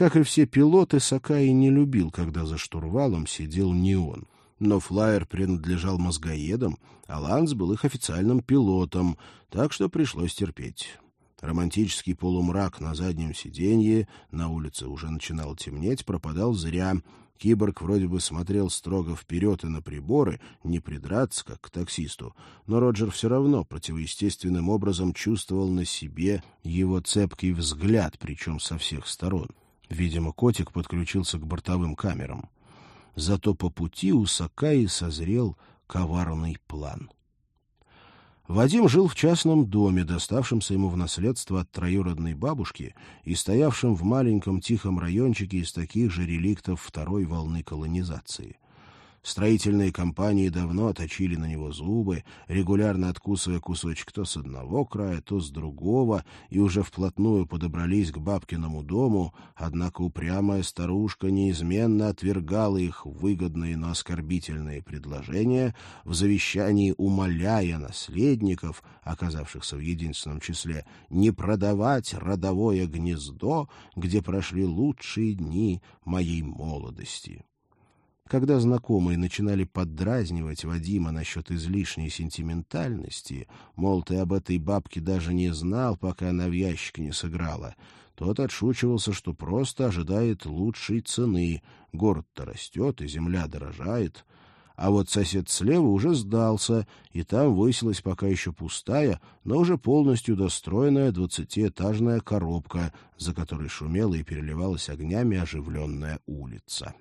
Как и все пилоты, Сакаи не любил, когда за штурвалом сидел не он. Но флайер принадлежал мозгоедам, а Ланс был их официальным пилотом, так что пришлось терпеть. Романтический полумрак на заднем сиденье, на улице уже начинало темнеть, пропадал зря. Киборг вроде бы смотрел строго вперед и на приборы, не придраться, как к таксисту, но Роджер все равно противоестественным образом чувствовал на себе его цепкий взгляд, причем со всех сторон. Видимо, котик подключился к бортовым камерам. Зато по пути у Сакаи созрел коварный план — Вадим жил в частном доме, доставшемся ему в наследство от троюродной бабушки и стоявшем в маленьком тихом райончике из таких же реликтов второй волны колонизации — Строительные компании давно оточили на него зубы, регулярно откусывая кусочек то с одного края, то с другого, и уже вплотную подобрались к бабкиному дому, однако упрямая старушка неизменно отвергала их выгодные, но оскорбительные предложения, в завещании умоляя наследников, оказавшихся в единственном числе, не продавать родовое гнездо, где прошли лучшие дни моей молодости. Когда знакомые начинали поддразнивать Вадима насчет излишней сентиментальности, мол, ты об этой бабке даже не знал, пока она в ящик не сыграла, тот отшучивался, что просто ожидает лучшей цены. Город-то растет, и земля дорожает. А вот сосед слева уже сдался, и там высилась пока еще пустая, но уже полностью достроенная двадцатиэтажная коробка, за которой шумела и переливалась огнями оживленная улица.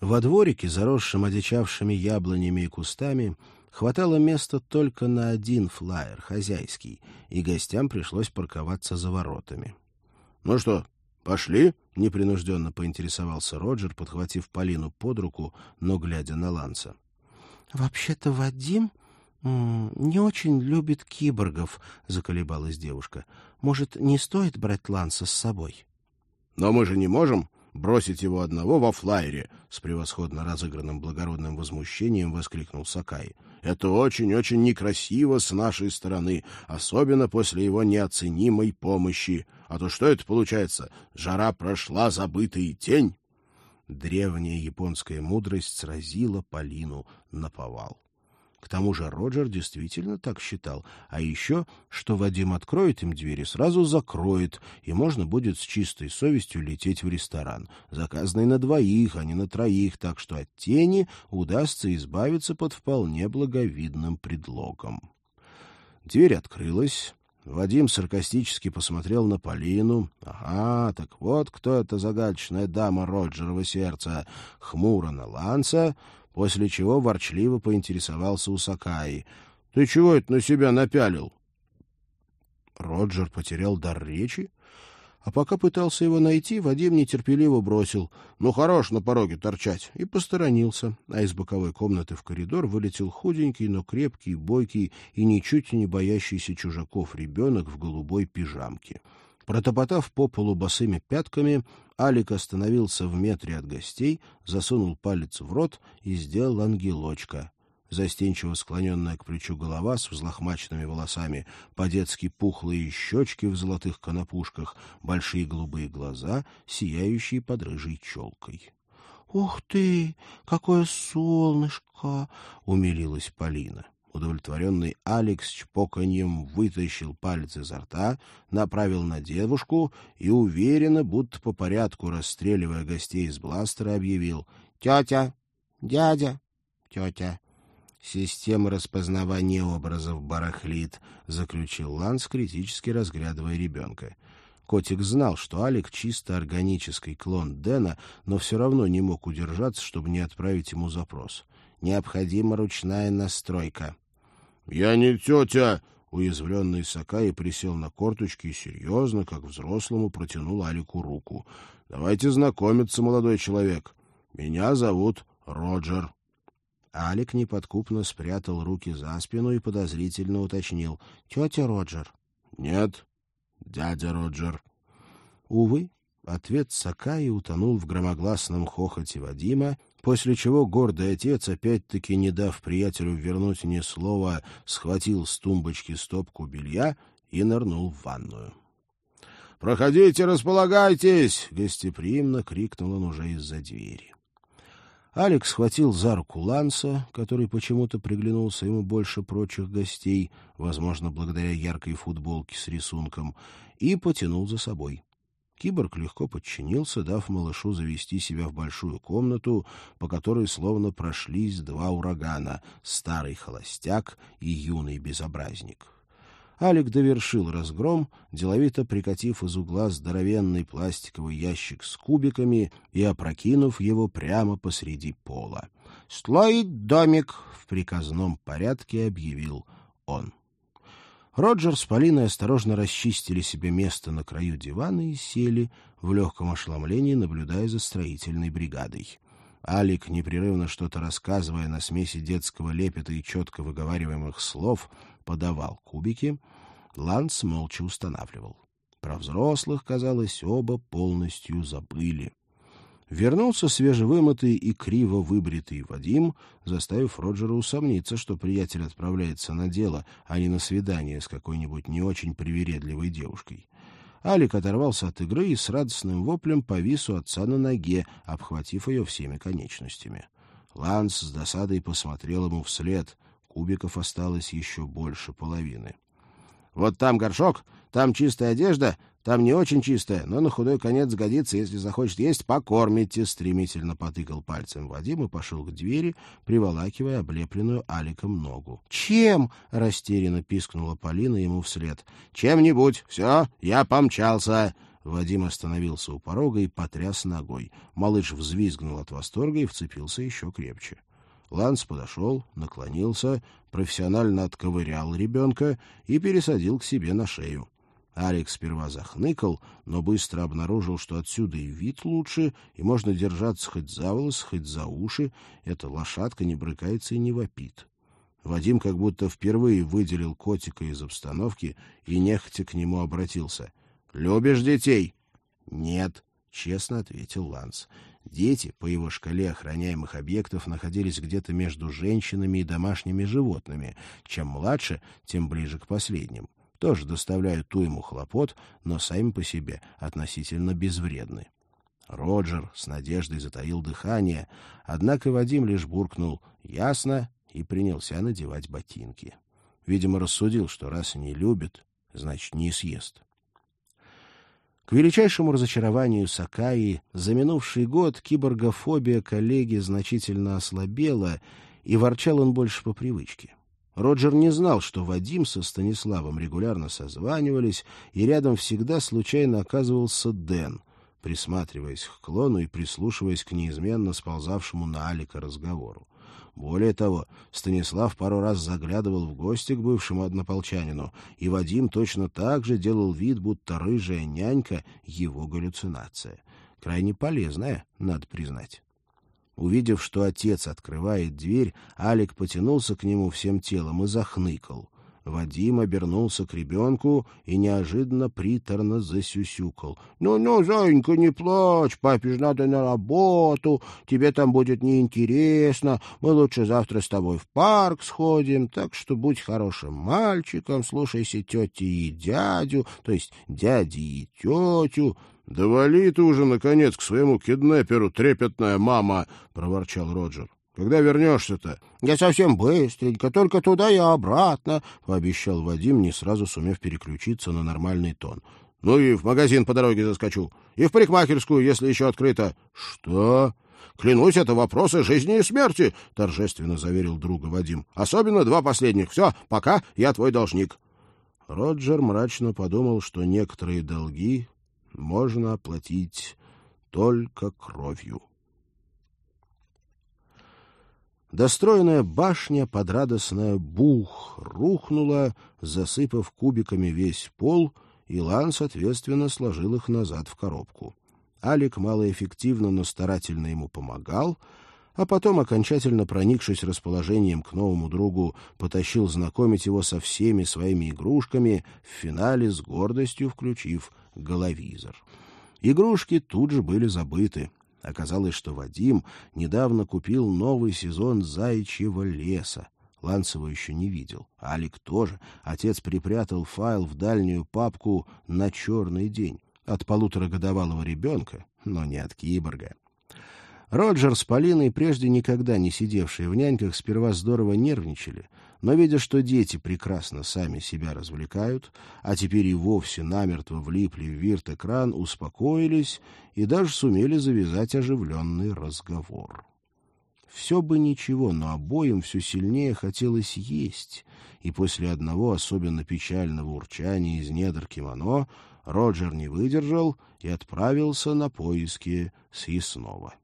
Во дворике, заросшем одичавшими яблонями и кустами, хватало места только на один флайер, хозяйский, и гостям пришлось парковаться за воротами. — Ну что, пошли? — непринужденно поинтересовался Роджер, подхватив Полину под руку, но глядя на Ланса. — Вообще-то Вадим не очень любит киборгов, — заколебалась девушка. — Может, не стоит брать Ланса с собой? — Но мы же не можем бросить его одного во флайере, — с превосходно разыгранным благородным возмущением воскликнул Сакай. — Это очень-очень некрасиво с нашей стороны, особенно после его неоценимой помощи. А то что это получается? Жара прошла, забытый тень? Древняя японская мудрость сразила Полину на повал. К тому же Роджер действительно так считал. А еще, что Вадим откроет им двери, сразу закроет, и можно будет с чистой совестью лететь в ресторан, заказанный на двоих, а не на троих, так что от тени удастся избавиться под вполне благовидным предлогом. Дверь открылась. Вадим саркастически посмотрел на Полину. «Ага, так вот кто эта загадочная дама Роджерова сердца. Хмуро на Ланса, после чего ворчливо поинтересовался у Сакаи. — Ты чего это на себя напялил? Роджер потерял дар речи, а пока пытался его найти, Вадим нетерпеливо бросил «Ну, хорош на пороге торчать!» и посторонился, а из боковой комнаты в коридор вылетел худенький, но крепкий, бойкий и ничуть не боящийся чужаков ребенок в голубой пижамке. Протопотав по полу босыми пятками, Алик остановился в метре от гостей, засунул палец в рот и сделал ангелочка. Застенчиво склоненная к плечу голова с взлохмаченными волосами, по-детски пухлые щечки в золотых конопушках, большие голубые глаза, сияющие под рыжей челкой. — Ух ты, какое солнышко! — умилилась Полина. Удовлетворенный Алекс чпоканьем вытащил палец изо рта, направил на девушку и уверенно, будто по порядку расстреливая гостей из бластера, объявил «Тетя! Дядя! Тетя!» «Система распознавания образов барахлит», — заключил Ланс, критически разглядывая ребенка. Котик знал, что Алик чисто органический клон Дэна, но все равно не мог удержаться, чтобы не отправить ему запрос. «Необходима ручная настройка». «Я не тетя!» Уязвленный Сакаи присел на корточки и серьезно, как взрослому, протянул Алику руку. «Давайте знакомиться, молодой человек. Меня зовут Роджер». Алик неподкупно спрятал руки за спину и подозрительно уточнил. «Тетя Роджер?» «Нет, дядя Роджер». Увы, ответ Сакаи утонул в громогласном хохоте Вадима, после чего гордый отец, опять-таки не дав приятелю вернуть ни слова, схватил с тумбочки стопку белья и нырнул в ванную. «Проходите, располагайтесь!» — гостеприимно крикнул он уже из-за двери. Алекс схватил за руку Ланса, который почему-то приглянулся ему больше прочих гостей, возможно, благодаря яркой футболке с рисунком, и потянул за собой. Киборг легко подчинился, дав малышу завести себя в большую комнату, по которой словно прошлись два урагана — старый холостяк и юный безобразник. Алик довершил разгром, деловито прикатив из угла здоровенный пластиковый ящик с кубиками и опрокинув его прямо посреди пола. «Строить домик!» — в приказном порядке объявил он. Роджер с Полиной осторожно расчистили себе место на краю дивана и сели, в легком ошеломлении наблюдая за строительной бригадой. Алик, непрерывно что-то рассказывая на смеси детского лепета и четко выговариваемых слов, подавал кубики, Ланс молча устанавливал. Про взрослых, казалось, оба полностью забыли. Вернулся свежевымытый и криво выбритый Вадим, заставив Роджера усомниться, что приятель отправляется на дело, а не на свидание с какой-нибудь не очень привередливой девушкой. Алик оторвался от игры и с радостным воплем повис у отца на ноге, обхватив ее всеми конечностями. Ланс с досадой посмотрел ему вслед. Кубиков осталось еще больше половины. Вот там горшок, там чистая одежда, там не очень чистая, но на худой конец сгодится, если захочет есть, покормите, стремительно потыкал пальцем Вадим и пошел к двери, приволакивая облепленную аликом ногу. «Чем?» — растерянно пискнула Полина ему вслед. «Чем-нибудь. Все, я помчался». Вадим остановился у порога и потряс ногой. Малыш взвизгнул от восторга и вцепился еще крепче. Ланс подошел, наклонился, профессионально отковырял ребенка и пересадил к себе на шею. Алекс сперва захныкал, но быстро обнаружил, что отсюда и вид лучше, и можно держаться хоть за волос, хоть за уши. Эта лошадка не брыкается и не вопит. Вадим как будто впервые выделил котика из обстановки и нехотя к нему обратился. — Любишь детей? — Нет, — честно ответил Ланс. Дети, по его шкале охраняемых объектов, находились где-то между женщинами и домашними животными. Чем младше, тем ближе к последним. Тоже доставляют ему хлопот, но сами по себе относительно безвредны. Роджер с надеждой затаил дыхание, однако Вадим лишь буркнул «ясно» и принялся надевать ботинки. Видимо, рассудил, что раз не любит, значит, не съест. К величайшему разочарованию Сакаи за минувший год киборгофобия коллеги значительно ослабела, и ворчал он больше по привычке. Роджер не знал, что Вадим со Станиславом регулярно созванивались, и рядом всегда случайно оказывался Дэн, присматриваясь к клону и прислушиваясь к неизменно сползавшему на Алика разговору. Более того, Станислав пару раз заглядывал в гости к бывшему однополчанину, и Вадим точно так же делал вид, будто рыжая нянька — его галлюцинация. Крайне полезная, надо признать. Увидев, что отец открывает дверь, Алик потянулся к нему всем телом и захныкал. Вадим обернулся к ребенку и неожиданно приторно засюсюкал. «Ну, ну, зайенька, не плачь, папе же надо на работу, тебе там будет неинтересно, мы лучше завтра с тобой в парк сходим, так что будь хорошим мальчиком, слушайся тети и дядю, то есть дяди и тетю». «Да вали ты уже, наконец, к своему киднеперу, трепетная мама!» — проворчал Роджер. Когда вернешься-то? — Я совсем быстренько, только туда и обратно, — пообещал Вадим, не сразу сумев переключиться на нормальный тон. — Ну и в магазин по дороге заскочу. И в парикмахерскую, если еще открыто. — Что? — Клянусь, это вопросы жизни и смерти, — торжественно заверил друга Вадим. — Особенно два последних. Все, пока, я твой должник. Роджер мрачно подумал, что некоторые долги можно оплатить только кровью. Достроенная башня под радостное бух рухнула, засыпав кубиками весь пол, и Лан, соответственно, сложил их назад в коробку. Алик малоэффективно, но старательно ему помогал, а потом, окончательно проникшись расположением к новому другу, потащил знакомить его со всеми своими игрушками, в финале с гордостью включив головизор. Игрушки тут же были забыты. Оказалось, что Вадим недавно купил новый сезон «Заячьего леса». Ланцева еще не видел. Алик тоже. Отец припрятал файл в дальнюю папку на черный день. От полуторагодовалого ребенка, но не от киборга. Роджер с Полиной, прежде никогда не сидевшие в няньках, сперва здорово нервничали, но, видя, что дети прекрасно сами себя развлекают, а теперь и вовсе намертво влипли в вирт-экран, успокоились и даже сумели завязать оживленный разговор. Все бы ничего, но обоим все сильнее хотелось есть, и после одного особенно печального урчания из недр кимоно Роджер не выдержал и отправился на поиски съестного.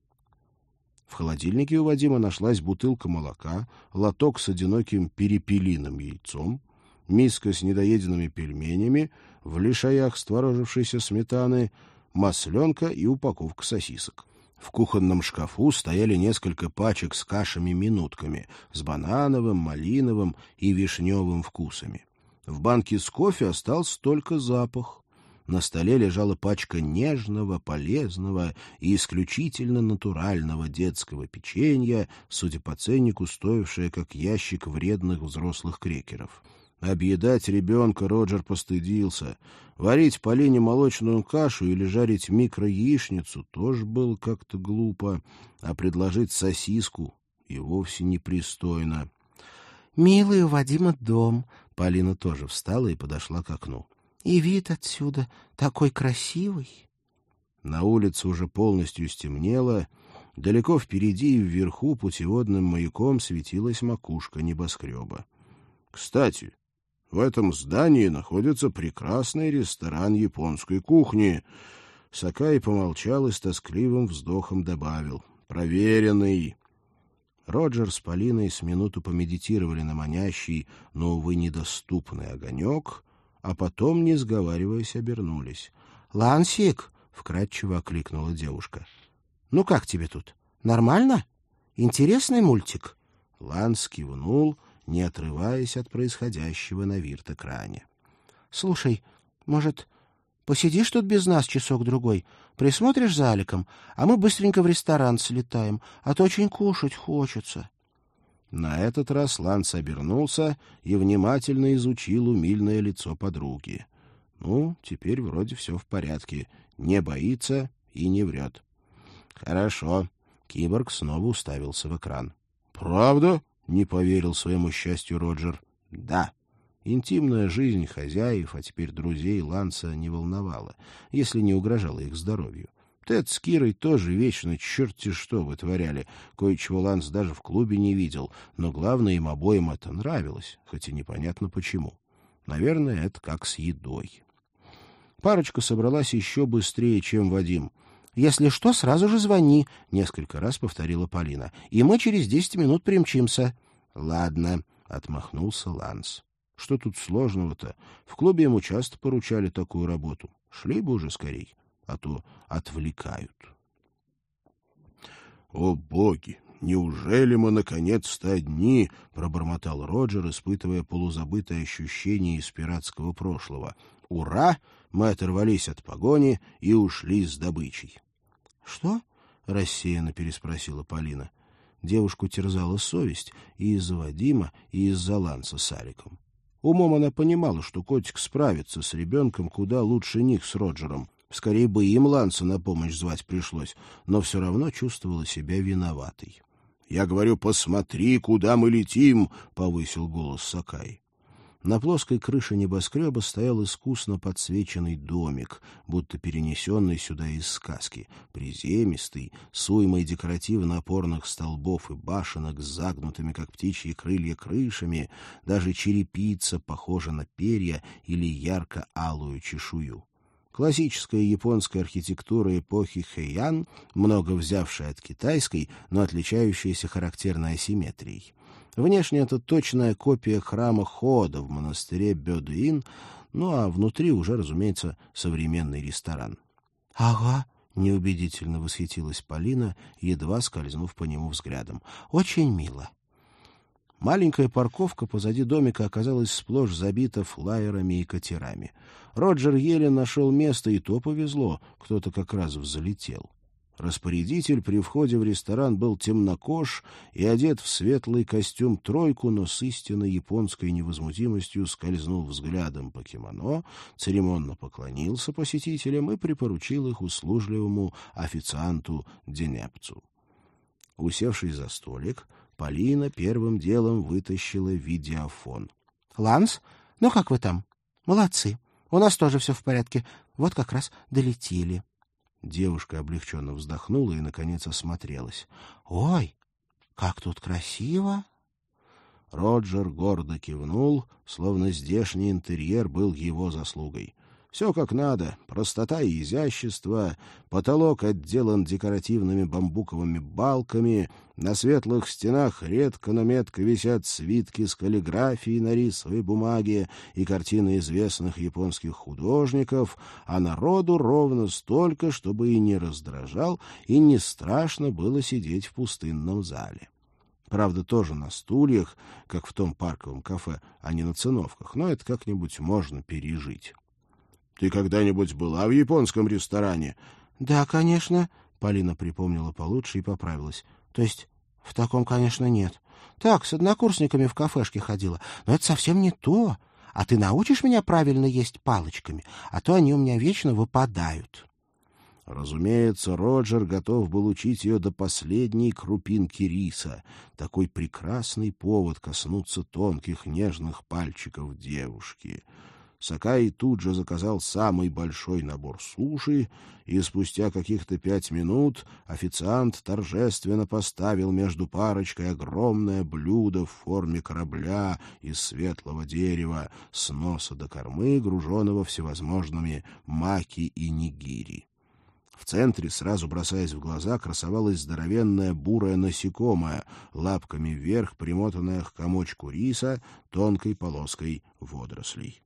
В холодильнике у Вадима нашлась бутылка молока, лоток с одиноким перепелиным яйцом, миска с недоеденными пельменями, в лишаях створожившейся сметаны, масленка и упаковка сосисок. В кухонном шкафу стояли несколько пачек с кашами-минутками, с банановым, малиновым и вишневым вкусами. В банке с кофе остался только запах. На столе лежала пачка нежного, полезного и исключительно натурального детского печенья, судя по ценнику, стоившее как ящик вредных взрослых крекеров. Объедать ребенка Роджер постыдился. Варить Полине молочную кашу или жарить микрояичницу тоже было как-то глупо, а предложить сосиску и вовсе непристойно. — Милый у Вадима дом. Полина тоже встала и подошла к окну. И вид отсюда такой красивый. На улице уже полностью стемнело. Далеко впереди и вверху путеводным маяком светилась макушка небоскреба. Кстати, в этом здании находится прекрасный ресторан японской кухни. Сакай помолчал и с тоскливым вздохом добавил. Проверенный. Роджер с Полиной с минуту помедитировали на манящий, но, увы, недоступный огонек, а потом, не сговариваясь, обернулись. — Лансик! — вкратчиво окликнула девушка. — Ну как тебе тут? Нормально? Интересный мультик? Ланс кивнул, не отрываясь от происходящего на вирт-экране. — Слушай, может, посидишь тут без нас часок-другой? Присмотришь за Аликом, а мы быстренько в ресторан слетаем, а то очень кушать хочется. — на этот раз Ланс обернулся и внимательно изучил умильное лицо подруги. Ну, теперь вроде все в порядке. Не боится и не врет. Хорошо. Киборг снова уставился в экран. Правда? Не поверил своему счастью Роджер. Да. Интимная жизнь хозяев, а теперь друзей Ланса не волновала, если не угрожала их здоровью. Тед с Кирой тоже вечно черти что вытворяли. Кое-чего Ланс даже в клубе не видел, но главное, им обоим это нравилось, хоть и непонятно почему. Наверное, это как с едой. Парочка собралась еще быстрее, чем Вадим. «Если что, сразу же звони», — несколько раз повторила Полина. «И мы через десять минут примчимся». «Ладно», — отмахнулся Ланс. «Что тут сложного-то? В клубе ему часто поручали такую работу. Шли бы уже скорей» а то отвлекают. «О, боги! Неужели мы наконец-то одни?» — пробормотал Роджер, испытывая полузабытое ощущение из пиратского прошлого. «Ура! Мы оторвались от погони и ушли с добычей». «Что?» — рассеянно переспросила Полина. Девушку терзала совесть и из-за Вадима, и из-за Ланса с Аликом. Умом она понимала, что котик справится с ребенком куда лучше них с Роджером, Скорее бы им Ланса на помощь звать пришлось, но все равно чувствовала себя виноватой. — Я говорю, посмотри, куда мы летим! — повысил голос Сакай. На плоской крыше небоскреба стоял искусно подсвеченный домик, будто перенесенный сюда из сказки, приземистый, с уймой декоративно-опорных столбов и башенок с загнутыми, как птичьи крылья, крышами, даже черепица похожа на перья или ярко-алую чешую. Классическая японская архитектура эпохи Хэйян, много взявшая от китайской, но отличающаяся характерной асимметрией. Внешне это точная копия храма Хода в монастыре Бёдуин, ну а внутри уже, разумеется, современный ресторан. — Ага, — неубедительно восхитилась Полина, едва скользнув по нему взглядом. — Очень мило. Маленькая парковка позади домика оказалась сплошь забита флайерами и катерами. Роджер еле нашел место, и то повезло, кто-то как раз взлетел. Распорядитель при входе в ресторан был темнокож и одет в светлый костюм-тройку, но с истинной японской невозмутимостью скользнул взглядом по кимоно, церемонно поклонился посетителям и припоручил их услужливому официанту Денепцу. Усевшись за столик, Полина первым делом вытащила видеофон. — Ланс, ну как вы там? Молодцы. У нас тоже все в порядке. Вот как раз долетели. Девушка облегченно вздохнула и, наконец, осмотрелась. — Ой, как тут красиво! Роджер гордо кивнул, словно здешний интерьер был его заслугой. Все как надо, простота и изящество, потолок отделан декоративными бамбуковыми балками, на светлых стенах редко, но метко висят свитки с каллиграфией на рисовой бумаге и картины известных японских художников, а народу ровно столько, чтобы и не раздражал, и не страшно было сидеть в пустынном зале. Правда, тоже на стульях, как в том парковом кафе, а не на циновках, но это как-нибудь можно пережить. Ты когда-нибудь была в японском ресторане? — Да, конечно. Полина припомнила получше и поправилась. — То есть в таком, конечно, нет. Так, с однокурсниками в кафешке ходила. Но это совсем не то. А ты научишь меня правильно есть палочками? А то они у меня вечно выпадают. Разумеется, Роджер готов был учить ее до последней крупинки риса. Такой прекрасный повод коснуться тонких нежных пальчиков девушки — Сакай тут же заказал самый большой набор суши, и спустя каких-то пять минут официант торжественно поставил между парочкой огромное блюдо в форме корабля из светлого дерева с носа до кормы, груженного всевозможными маки и нигири. В центре, сразу бросаясь в глаза, красовалась здоровенная бурая насекомая, лапками вверх примотанная к комочку риса тонкой полоской водорослей.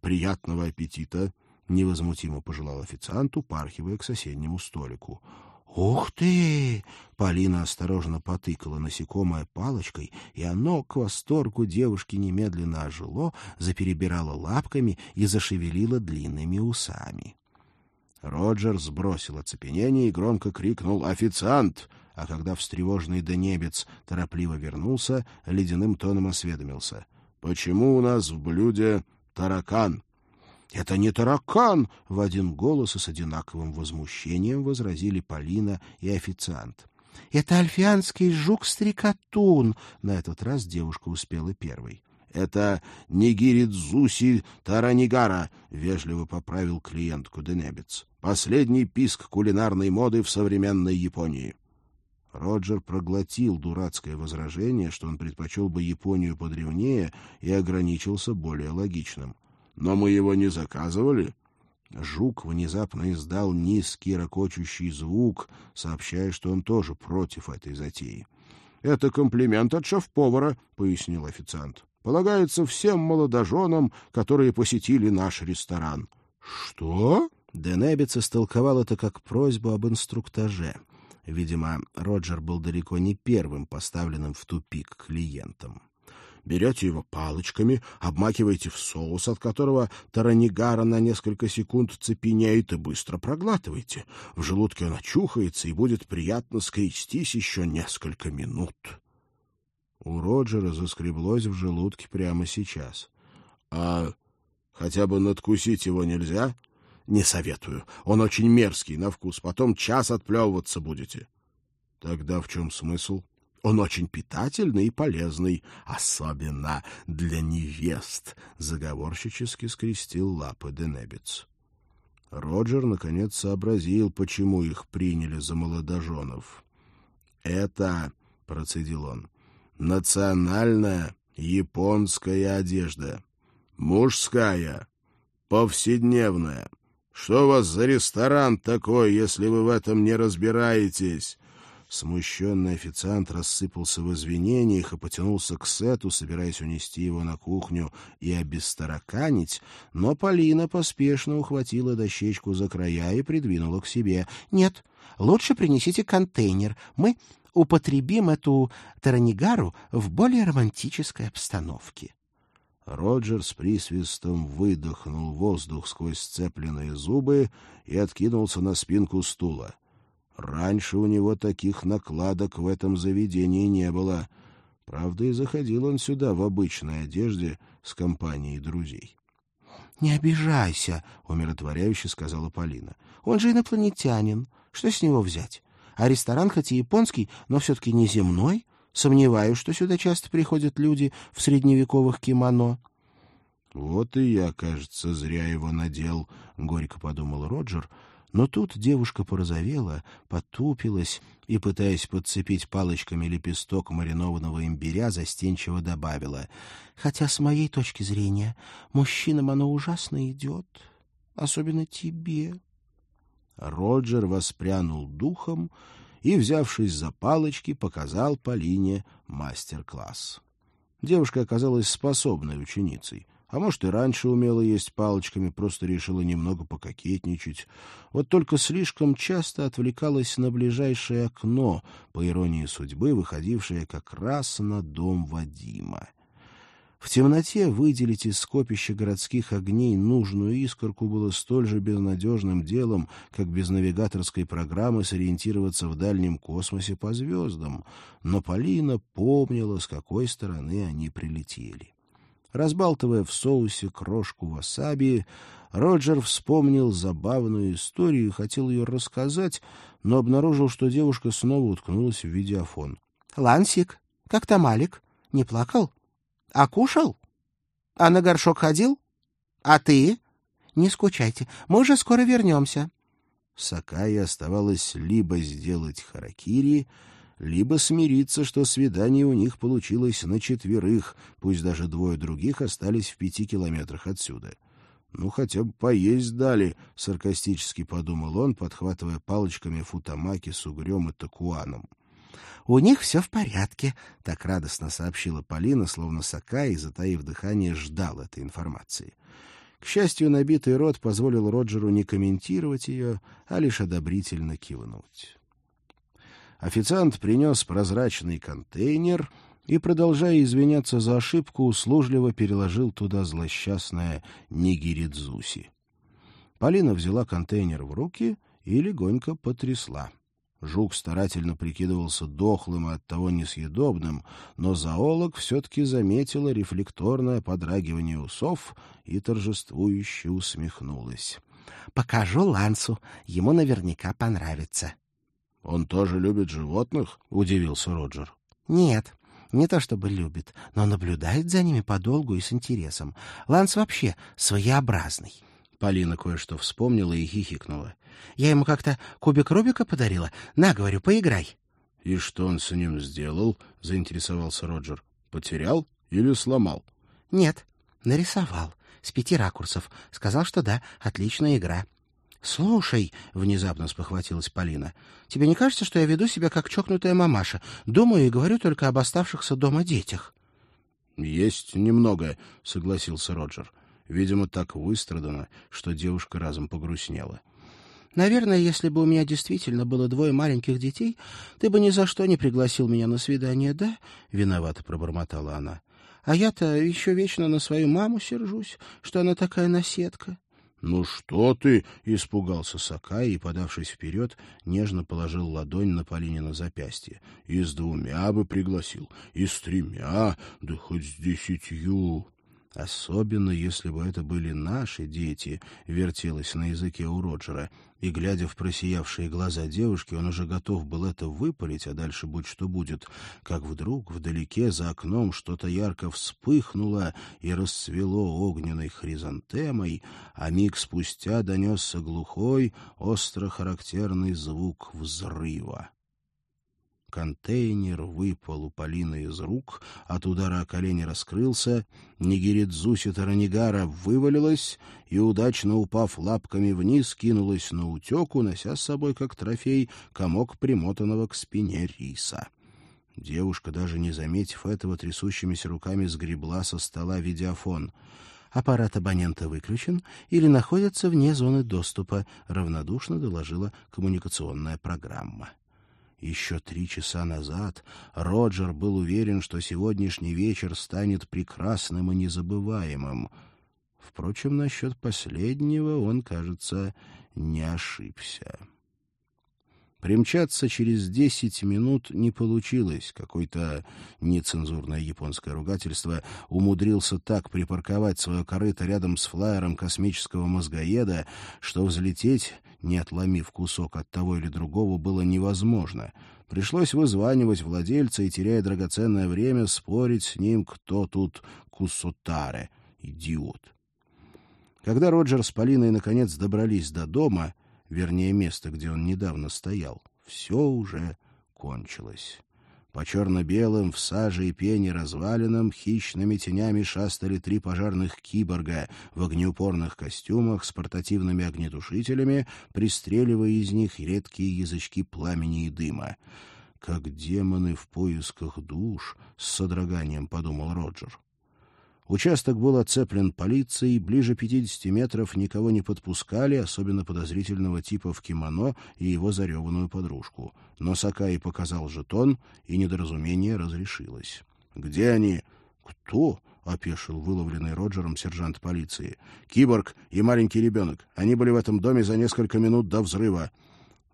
Приятного аппетита! — невозмутимо пожелал официант, упархивая к соседнему столику. «Ух ты!» — Полина осторожно потыкала насекомое палочкой, и оно к восторгу девушки немедленно ожило, заперебирало лапками и зашевелило длинными усами. Роджер сбросил оцепенение и громко крикнул «Официант!», а когда встревоженный Денебец торопливо вернулся, ледяным тоном осведомился. «Почему у нас в блюде таракан. — Это не таракан! — в один голос и с одинаковым возмущением возразили Полина и официант. — Это альфианский жук-стрекотун! На этот раз девушка успела первой. — Это Нигиридзуси Таранигара, — вежливо поправил клиентку Денебец. — Последний писк кулинарной моды в современной Японии. Роджер проглотил дурацкое возражение, что он предпочел бы Японию подревнее и ограничился более логичным. «Но мы его не заказывали». Жук внезапно издал низкий ракочущий звук, сообщая, что он тоже против этой затеи. «Это комплимент от шеф-повара», — пояснил официант. «Полагается всем молодоженам, которые посетили наш ресторан». «Что?» Денебец истолковал это как просьбу об инструктаже. Видимо, Роджер был далеко не первым поставленным в тупик клиентом. Берете его палочками, обмакиваете в соус, от которого таранигара на несколько секунд цепенеет, и быстро проглатываете. В желудке он очухается, и будет приятно скрестись еще несколько минут. У Роджера заскреблось в желудке прямо сейчас. — А хотя бы надкусить его нельзя? — не советую. Он очень мерзкий на вкус. Потом час отплевываться будете. Тогда в чем смысл? Он очень питательный и полезный, особенно для невест, заговорщически скрестил лапы Денебец. Роджер наконец сообразил, почему их приняли за молодоженов. Это, процедил он, национальная японская одежда, мужская, повседневная. Что у вас за ресторан такой, если вы в этом не разбираетесь?» Смущенный официант рассыпался в извинениях и потянулся к Сету, собираясь унести его на кухню и обестараканить, но Полина поспешно ухватила дощечку за края и придвинула к себе. — Нет, лучше принесите контейнер. Мы употребим эту таранигару в более романтической обстановке. Роджер с присвистом выдохнул воздух сквозь сцепленные зубы и откинулся на спинку стула. Раньше у него таких накладок в этом заведении не было. Правда, и заходил он сюда в обычной одежде с компанией друзей. — Не обижайся, — умиротворяюще сказала Полина. — Он же инопланетянин. Что с него взять? А ресторан хоть и японский, но все-таки не земной. Сомневаюсь, что сюда часто приходят люди в средневековых кимоно. — Вот и я, кажется, зря его надел, — горько подумал Роджер, но тут девушка порозовела, потупилась и, пытаясь подцепить палочками лепесток маринованного имбиря, застенчиво добавила. «Хотя, с моей точки зрения, мужчинам оно ужасно идет, особенно тебе». Роджер воспрянул духом и, взявшись за палочки, показал Полине мастер-класс. Девушка оказалась способной ученицей — а может, и раньше умела есть палочками, просто решила немного пококетничать. Вот только слишком часто отвлекалась на ближайшее окно, по иронии судьбы, выходившее как раз на дом Вадима. В темноте выделить из скопища городских огней нужную искорку было столь же безнадежным делом, как без навигаторской программы сориентироваться в дальнем космосе по звездам. Но Полина помнила, с какой стороны они прилетели. Разбалтывая в соусе крошку васаби, Роджер вспомнил забавную историю и хотел ее рассказать, но обнаружил, что девушка снова уткнулась в видеофон. — Лансик, как там Алик? Не плакал? А кушал? А на горшок ходил? А ты? Не скучайте, мы уже скоро вернемся. Сакае оставалось либо сделать харакири, либо смириться, что свидание у них получилось на четверых, пусть даже двое других остались в пяти километрах отсюда. «Ну, хотя бы поесть дали», — саркастически подумал он, подхватывая палочками футамаки с угрем и такуаном. «У них все в порядке», — так радостно сообщила Полина, словно Сакай, затаив дыхание, ждал этой информации. К счастью, набитый рот позволил Роджеру не комментировать ее, а лишь одобрительно кивнуть. Официант принес прозрачный контейнер и, продолжая извиняться за ошибку, услужливо переложил туда злосчастное нигиридзуси. Полина взяла контейнер в руки и легонько потрясла. Жук старательно прикидывался дохлым и оттого несъедобным, но зоолог все-таки заметила рефлекторное подрагивание усов и торжествующе усмехнулась. — Покажу Лансу, ему наверняка понравится. «Он тоже любит животных?» — удивился Роджер. «Нет, не то чтобы любит, но наблюдает за ними подолгу и с интересом. Ланс вообще своеобразный». Полина кое-что вспомнила и хихикнула. «Я ему как-то кубик Рубика подарила. На, говорю, поиграй». «И что он с ним сделал?» — заинтересовался Роджер. «Потерял или сломал?» «Нет, нарисовал. С пяти ракурсов. Сказал, что да, отличная игра. — Слушай, — внезапно спохватилась Полина, — тебе не кажется, что я веду себя как чокнутая мамаша? Думаю и говорю только об оставшихся дома детях. — Есть немного, — согласился Роджер. Видимо, так выстрадано, что девушка разом погрустнела. — Наверное, если бы у меня действительно было двое маленьких детей, ты бы ни за что не пригласил меня на свидание, да? — виновато пробормотала она. — А я-то еще вечно на свою маму сержусь, что она такая наседка. — «Ну что ты?» — испугался Сакай и, подавшись вперед, нежно положил ладонь на Полине на запястье. «И с двумя бы пригласил, и с тремя, да хоть с десятью». Особенно, если бы это были наши дети, вертелось на языке у Роджера, и, глядя в просиявшие глаза девушки, он уже готов был это выпалить, а дальше будь что будет, как вдруг вдалеке за окном что-то ярко вспыхнуло и расцвело огненной хризантемой, а миг спустя донесся глухой, остро-характерный звук взрыва. Контейнер выпал у Полины из рук, от удара о колени раскрылся, Нигеридзуси Таранигара вывалилась и, удачно упав лапками вниз, кинулась на утеку, нося с собой как трофей комок примотанного к спине риса. Девушка, даже не заметив этого, трясущимися руками сгребла со стола видеофон. «Аппарат абонента выключен или находится вне зоны доступа», — равнодушно доложила коммуникационная программа. Еще три часа назад Роджер был уверен, что сегодняшний вечер станет прекрасным и незабываемым. Впрочем, насчет последнего он, кажется, не ошибся. Примчаться через десять минут не получилось. Какое-то нецензурное японское ругательство умудрился так припарковать свое корыто рядом с флайером космического мозгоеда, что взлететь, не отломив кусок от того или другого, было невозможно. Пришлось вызванивать владельца и, теряя драгоценное время, спорить с ним, кто тут кусотаре, идиот. Когда Роджер с Полиной наконец добрались до дома, вернее, места, где он недавно стоял, все уже кончилось. По черно-белым, в саже и пене развалинам хищными тенями шастали три пожарных киборга в огнеупорных костюмах с портативными огнетушителями, пристреливая из них редкие язычки пламени и дыма. «Как демоны в поисках душ!» — с содроганием подумал Роджер. Участок был оцеплен полицией, ближе 50 метров никого не подпускали, особенно подозрительного типа в кимоно и его зареванную подружку. Но Сакаи показал жетон, и недоразумение разрешилось. «Где они?» «Кто?» — опешил выловленный Роджером сержант полиции. «Киборг и маленький ребенок. Они были в этом доме за несколько минут до взрыва».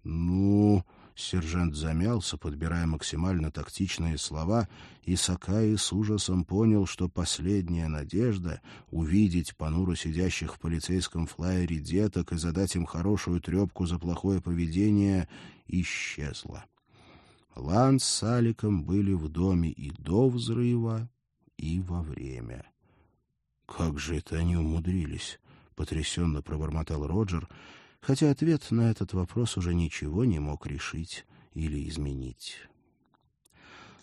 «Ну...» Сержант замялся, подбирая максимально тактичные слова, и Сакаи с ужасом понял, что последняя надежда увидеть понуро сидящих в полицейском флайере деток и задать им хорошую трепку за плохое поведение исчезла. Ланс с Аликом были в доме и до взрыва, и во время. «Как же это они умудрились?» — потрясенно пробормотал Роджер — хотя ответ на этот вопрос уже ничего не мог решить или изменить.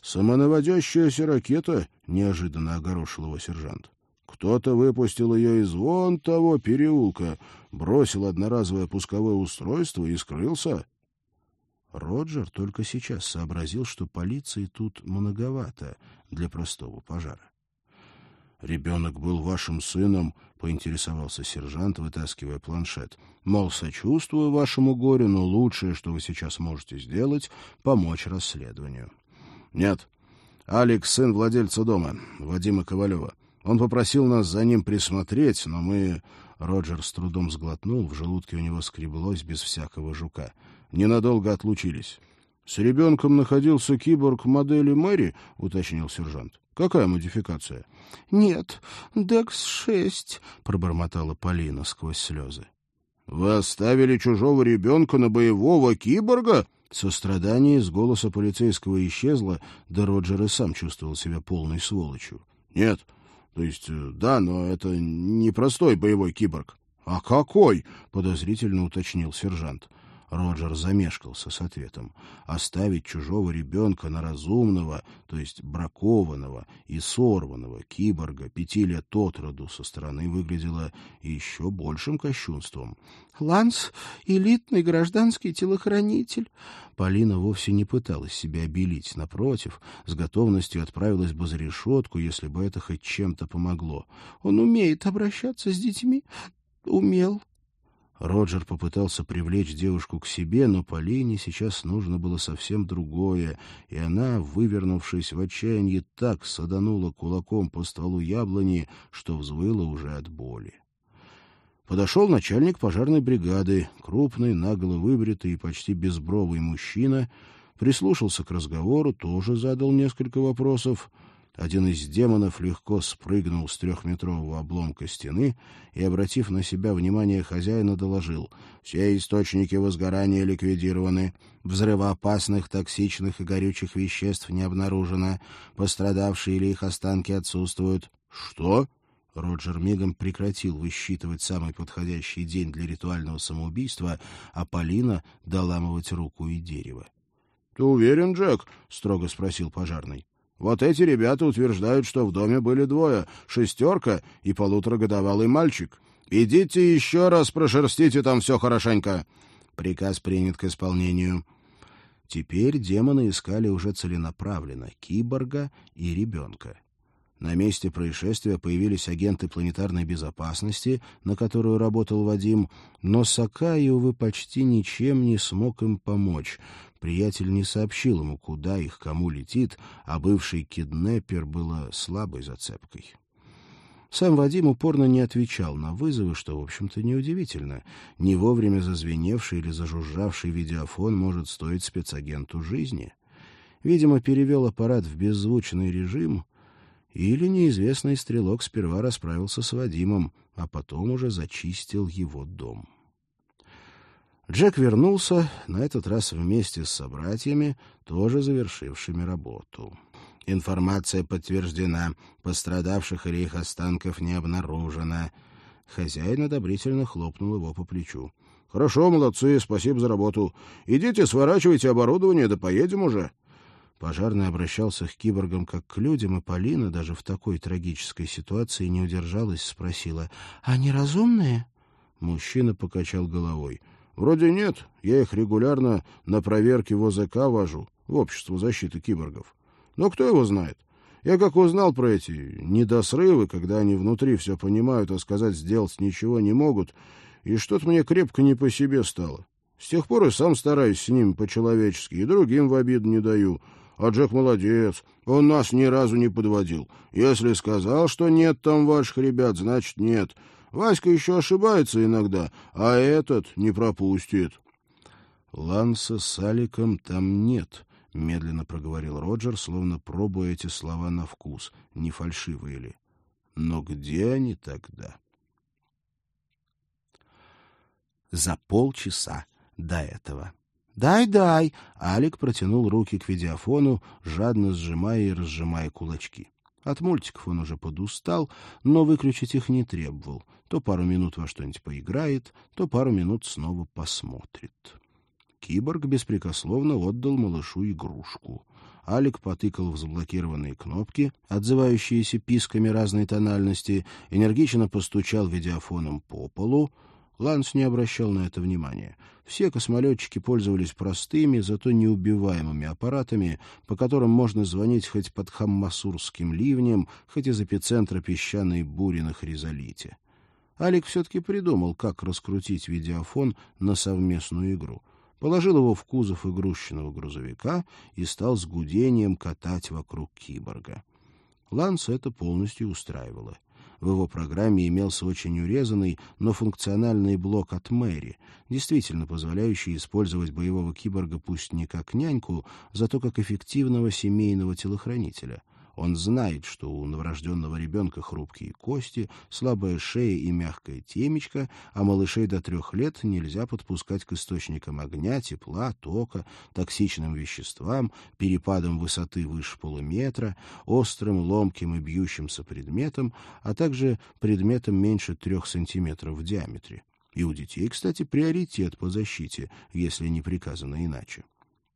«Самонаводящаяся ракета?» — неожиданно огорошил его сержант. «Кто-то выпустил ее из вон того переулка, бросил одноразовое пусковое устройство и скрылся». Роджер только сейчас сообразил, что полиции тут многовато для простого пожара. «Ребенок был вашим сыном», — поинтересовался сержант, вытаскивая планшет. «Мол, сочувствую вашему горю, но лучшее, что вы сейчас можете сделать, — помочь расследованию». «Нет. Алекс — сын владельца дома, Вадима Ковалева. Он попросил нас за ним присмотреть, но мы...» Роджер с трудом сглотнул, в желудке у него скреблось без всякого жука. «Ненадолго отлучились». «С ребенком находился киборг модели Мэри», — уточнил сержант. Какая модификация? — Нет, Декс-6, — пробормотала Полина сквозь слезы. — Вы оставили чужого ребенка на боевого киборга? Сострадание из голоса полицейского исчезло, да Роджер и сам чувствовал себя полной сволочью. — Нет, то есть, э, да, но это не простой боевой киборг. — А какой? — подозрительно уточнил сержант. — Роджер замешкался с ответом. Оставить чужого ребенка на разумного, то есть бракованного и сорванного киборга пяти лет от роду со стороны выглядело еще большим кощунством. «Ланс — элитный гражданский телохранитель». Полина вовсе не пыталась себя обелить. Напротив, с готовностью отправилась бы за решетку, если бы это хоть чем-то помогло. «Он умеет обращаться с детьми. Умел». Роджер попытался привлечь девушку к себе, но Полине сейчас нужно было совсем другое, и она, вывернувшись в отчаянии, так саданула кулаком по стволу яблони, что взвыла уже от боли. Подошел начальник пожарной бригады, крупный, нагло выбритый и почти безбровый мужчина, прислушался к разговору, тоже задал несколько вопросов — один из демонов легко спрыгнул с трехметрового обломка стены и, обратив на себя внимание хозяина, доложил. «Все источники возгорания ликвидированы. Взрывоопасных, токсичных и горючих веществ не обнаружено. Пострадавшие или их останки отсутствуют». «Что?» Роджер мигом прекратил высчитывать самый подходящий день для ритуального самоубийства, а Полина — доламывать руку и дерево. — Ты уверен, Джек? — строго спросил пожарный. Вот эти ребята утверждают, что в доме были двое — шестерка и полуторагодовалый мальчик. Идите еще раз прошерстите там все хорошенько. Приказ принят к исполнению. Теперь демоны искали уже целенаправленно киборга и ребенка. На месте происшествия появились агенты планетарной безопасности, на которую работал Вадим, но Сакаи, увы, почти ничем не смог им помочь. Приятель не сообщил ему, куда их кому летит, а бывший киднеппер было слабой зацепкой. Сам Вадим упорно не отвечал на вызовы, что, в общем-то, неудивительно. Не вовремя зазвеневший или зажужжавший видеофон может стоить спецагенту жизни. Видимо, перевел аппарат в беззвучный режим, или неизвестный стрелок сперва расправился с Вадимом, а потом уже зачистил его дом. Джек вернулся, на этот раз вместе с собратьями, тоже завершившими работу. Информация подтверждена, пострадавших или их останков не обнаружено. Хозяин одобрительно хлопнул его по плечу. — Хорошо, молодцы, спасибо за работу. Идите, сворачивайте оборудование, да поедем уже. Пожарный обращался к киборгам как к людям, и Полина даже в такой трагической ситуации не удержалась, спросила, «Они разумные?» Мужчина покачал головой. «Вроде нет. Я их регулярно на проверки в ОЗК вожу, в Общество защиты киборгов. Но кто его знает? Я как узнал про эти недосрывы, когда они внутри все понимают, а сказать сделать ничего не могут, и что-то мне крепко не по себе стало. С тех пор и сам стараюсь с ними по-человечески, и другим в обиду не даю. А Джек молодец, он нас ни разу не подводил. Если сказал, что нет там ваших ребят, значит нет. Васька еще ошибается иногда, а этот не пропустит. Ланса с Аликом там нет, — медленно проговорил Роджер, словно пробуя эти слова на вкус, не фальшивые ли. Но где они тогда? За полчаса до этого. «Дай, дай!» — Алик протянул руки к видеофону, жадно сжимая и разжимая кулачки. От мультиков он уже подустал, но выключить их не требовал. То пару минут во что-нибудь поиграет, то пару минут снова посмотрит. Киборг беспрекословно отдал малышу игрушку. Алик потыкал в заблокированные кнопки, отзывающиеся писками разной тональности, энергично постучал видеофоном по полу. Ланс не обращал на это внимания. Все космолетчики пользовались простыми, зато неубиваемыми аппаратами, по которым можно звонить хоть под хаммасурским ливнем, хоть из эпицентра песчаной бури на Хризолите. Алик все-таки придумал, как раскрутить видеофон на совместную игру — положил его в кузов игрушечного грузовика и стал с гудением катать вокруг киборга. Ланса это полностью устраивало. В его программе имелся очень урезанный, но функциональный блок от Мэри, действительно позволяющий использовать боевого киборга пусть не как няньку, зато как эффективного семейного телохранителя. Он знает, что у новорожденного ребенка хрупкие кости, слабая шея и мягкое темечко, а малышей до трех лет нельзя подпускать к источникам огня, тепла, тока, токсичным веществам, перепадам высоты выше полуметра, острым, ломким и бьющимся предметам, а также предметам меньше трех сантиметров в диаметре. И у детей, кстати, приоритет по защите, если не приказано иначе.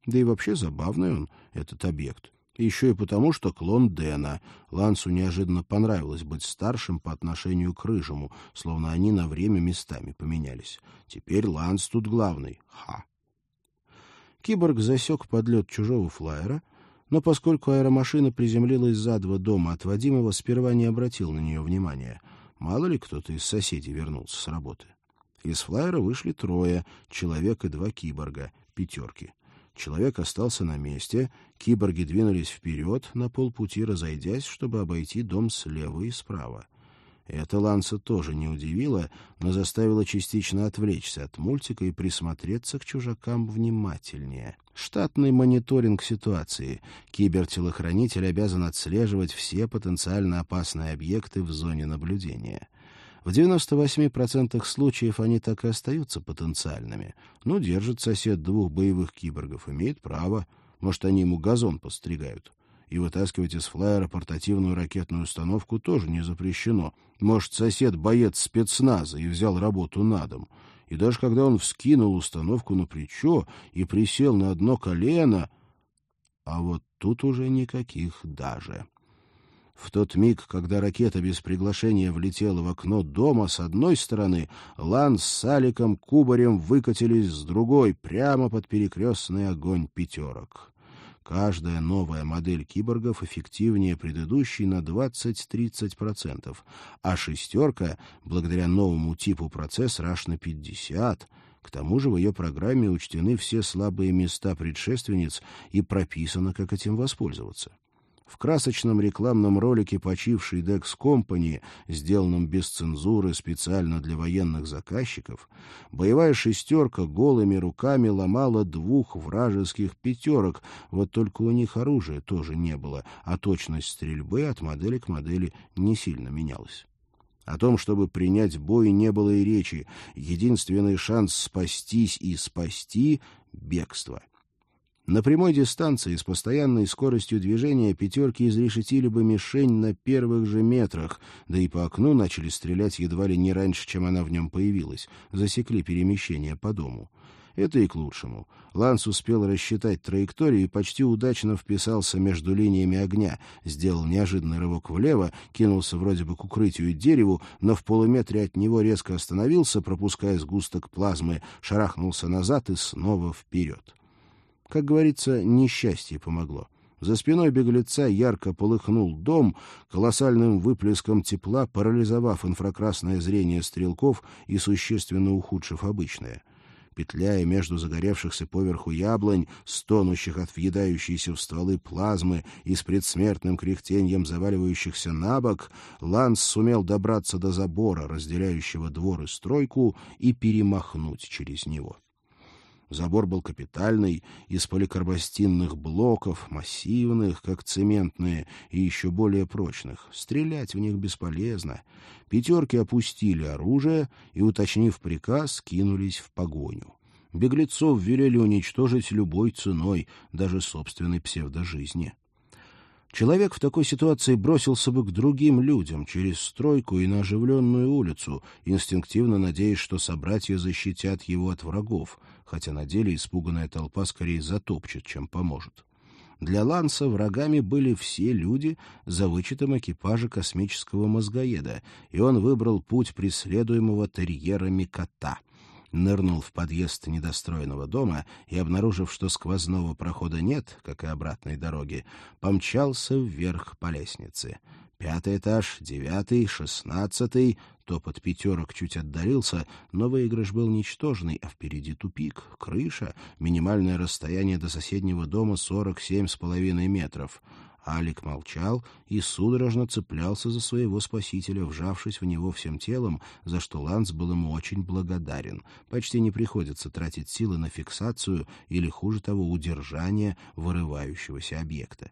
Да и вообще забавный он, этот объект. Еще и потому, что клон Дэна. Лансу неожиданно понравилось быть старшим по отношению к Рыжему, словно они на время местами поменялись. Теперь Ланс тут главный. Ха! Киборг засек подлет чужого флайера, но поскольку аэромашина приземлилась за два дома от Вадимова, сперва не обратил на нее внимания. Мало ли кто-то из соседей вернулся с работы. Из флайера вышли трое, человек и два киборга, пятерки — Человек остался на месте, киборги двинулись вперед, на полпути разойдясь, чтобы обойти дом слева и справа. Это Ланса тоже не удивило, но заставило частично отвлечься от мультика и присмотреться к чужакам внимательнее. Штатный мониторинг ситуации. Кибертелохранитель обязан отслеживать все потенциально опасные объекты в зоне наблюдения. В 98% случаев они так и остаются потенциальными. Ну, держит сосед двух боевых киборгов, имеет право. Может, они ему газон постригают. И вытаскивать из флайера портативную ракетную установку тоже не запрещено. Может, сосед боец спецназа и взял работу на дом. И даже когда он вскинул установку на плечо и присел на одно колено... А вот тут уже никаких даже. В тот миг, когда ракета без приглашения влетела в окно дома с одной стороны, Лан с Саликом кубарем выкатились с другой, прямо под перекрестный огонь пятерок. Каждая новая модель киборгов эффективнее предыдущей на 20-30%, а шестерка, благодаря новому типу процессора, аж на 50%. К тому же в ее программе учтены все слабые места предшественниц и прописано, как этим воспользоваться. В красочном рекламном ролике почившей Dex Company, сделанном без цензуры специально для военных заказчиков, боевая шестерка голыми руками ломала двух вражеских пятерок, вот только у них оружия тоже не было, а точность стрельбы от модели к модели не сильно менялась. О том, чтобы принять бой, не было и речи. Единственный шанс спастись и спасти — бегство. На прямой дистанции с постоянной скоростью движения пятерки изрешетили бы мишень на первых же метрах, да и по окну начали стрелять едва ли не раньше, чем она в нем появилась, засекли перемещение по дому. Это и к лучшему. Ланс успел рассчитать траекторию и почти удачно вписался между линиями огня, сделал неожиданный рывок влево, кинулся вроде бы к укрытию дереву, но в полуметре от него резко остановился, пропуская сгусток плазмы, шарахнулся назад и снова вперед. Как говорится, несчастье помогло. За спиной беглеца ярко полыхнул дом, колоссальным выплеском тепла парализовав инфракрасное зрение стрелков и существенно ухудшив обычное. Петляя между загоревшихся поверху яблонь, стонущих от въедающейся в стволы плазмы и с предсмертным кряхтеньем заваливающихся на бок, Ланс сумел добраться до забора, разделяющего двор и стройку, и перемахнуть через него. Забор был капитальный, из поликарбостинных блоков, массивных, как цементные, и еще более прочных. Стрелять в них бесполезно. Пятерки опустили оружие и, уточнив приказ, кинулись в погоню. Беглецов велели уничтожить любой ценой, даже собственной псевдожизни. Человек в такой ситуации бросился бы к другим людям через стройку и на оживленную улицу, инстинктивно надеясь, что собратья защитят его от врагов, хотя на деле испуганная толпа скорее затопчет, чем поможет. Для Ланса врагами были все люди, за вычетом экипажа космического мозгоеда, и он выбрал путь преследуемого терьерами кота — нырнул в подъезд недостроенного дома и, обнаружив, что сквозного прохода нет, как и обратной дороги, помчался вверх по лестнице. Пятый этаж, девятый, шестнадцатый. Топот пятерок чуть отдалился, но выигрыш был ничтожный, а впереди тупик, крыша, минимальное расстояние до соседнего дома сорок семь с половиной метров. Алик молчал и судорожно цеплялся за своего спасителя, вжавшись в него всем телом, за что Ланс был ему очень благодарен. Почти не приходится тратить силы на фиксацию или, хуже того, удержание вырывающегося объекта.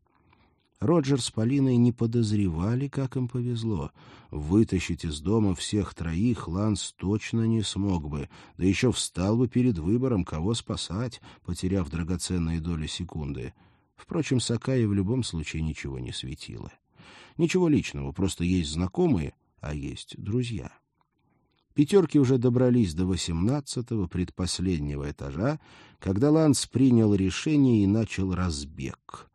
Роджер с Полиной не подозревали, как им повезло. Вытащить из дома всех троих Ланс точно не смог бы, да еще встал бы перед выбором, кого спасать, потеряв драгоценные доли секунды. Впрочем, Сакае в любом случае ничего не светило. Ничего личного, просто есть знакомые, а есть друзья. Пятерки уже добрались до восемнадцатого, предпоследнего этажа, когда Ланс принял решение и начал разбег.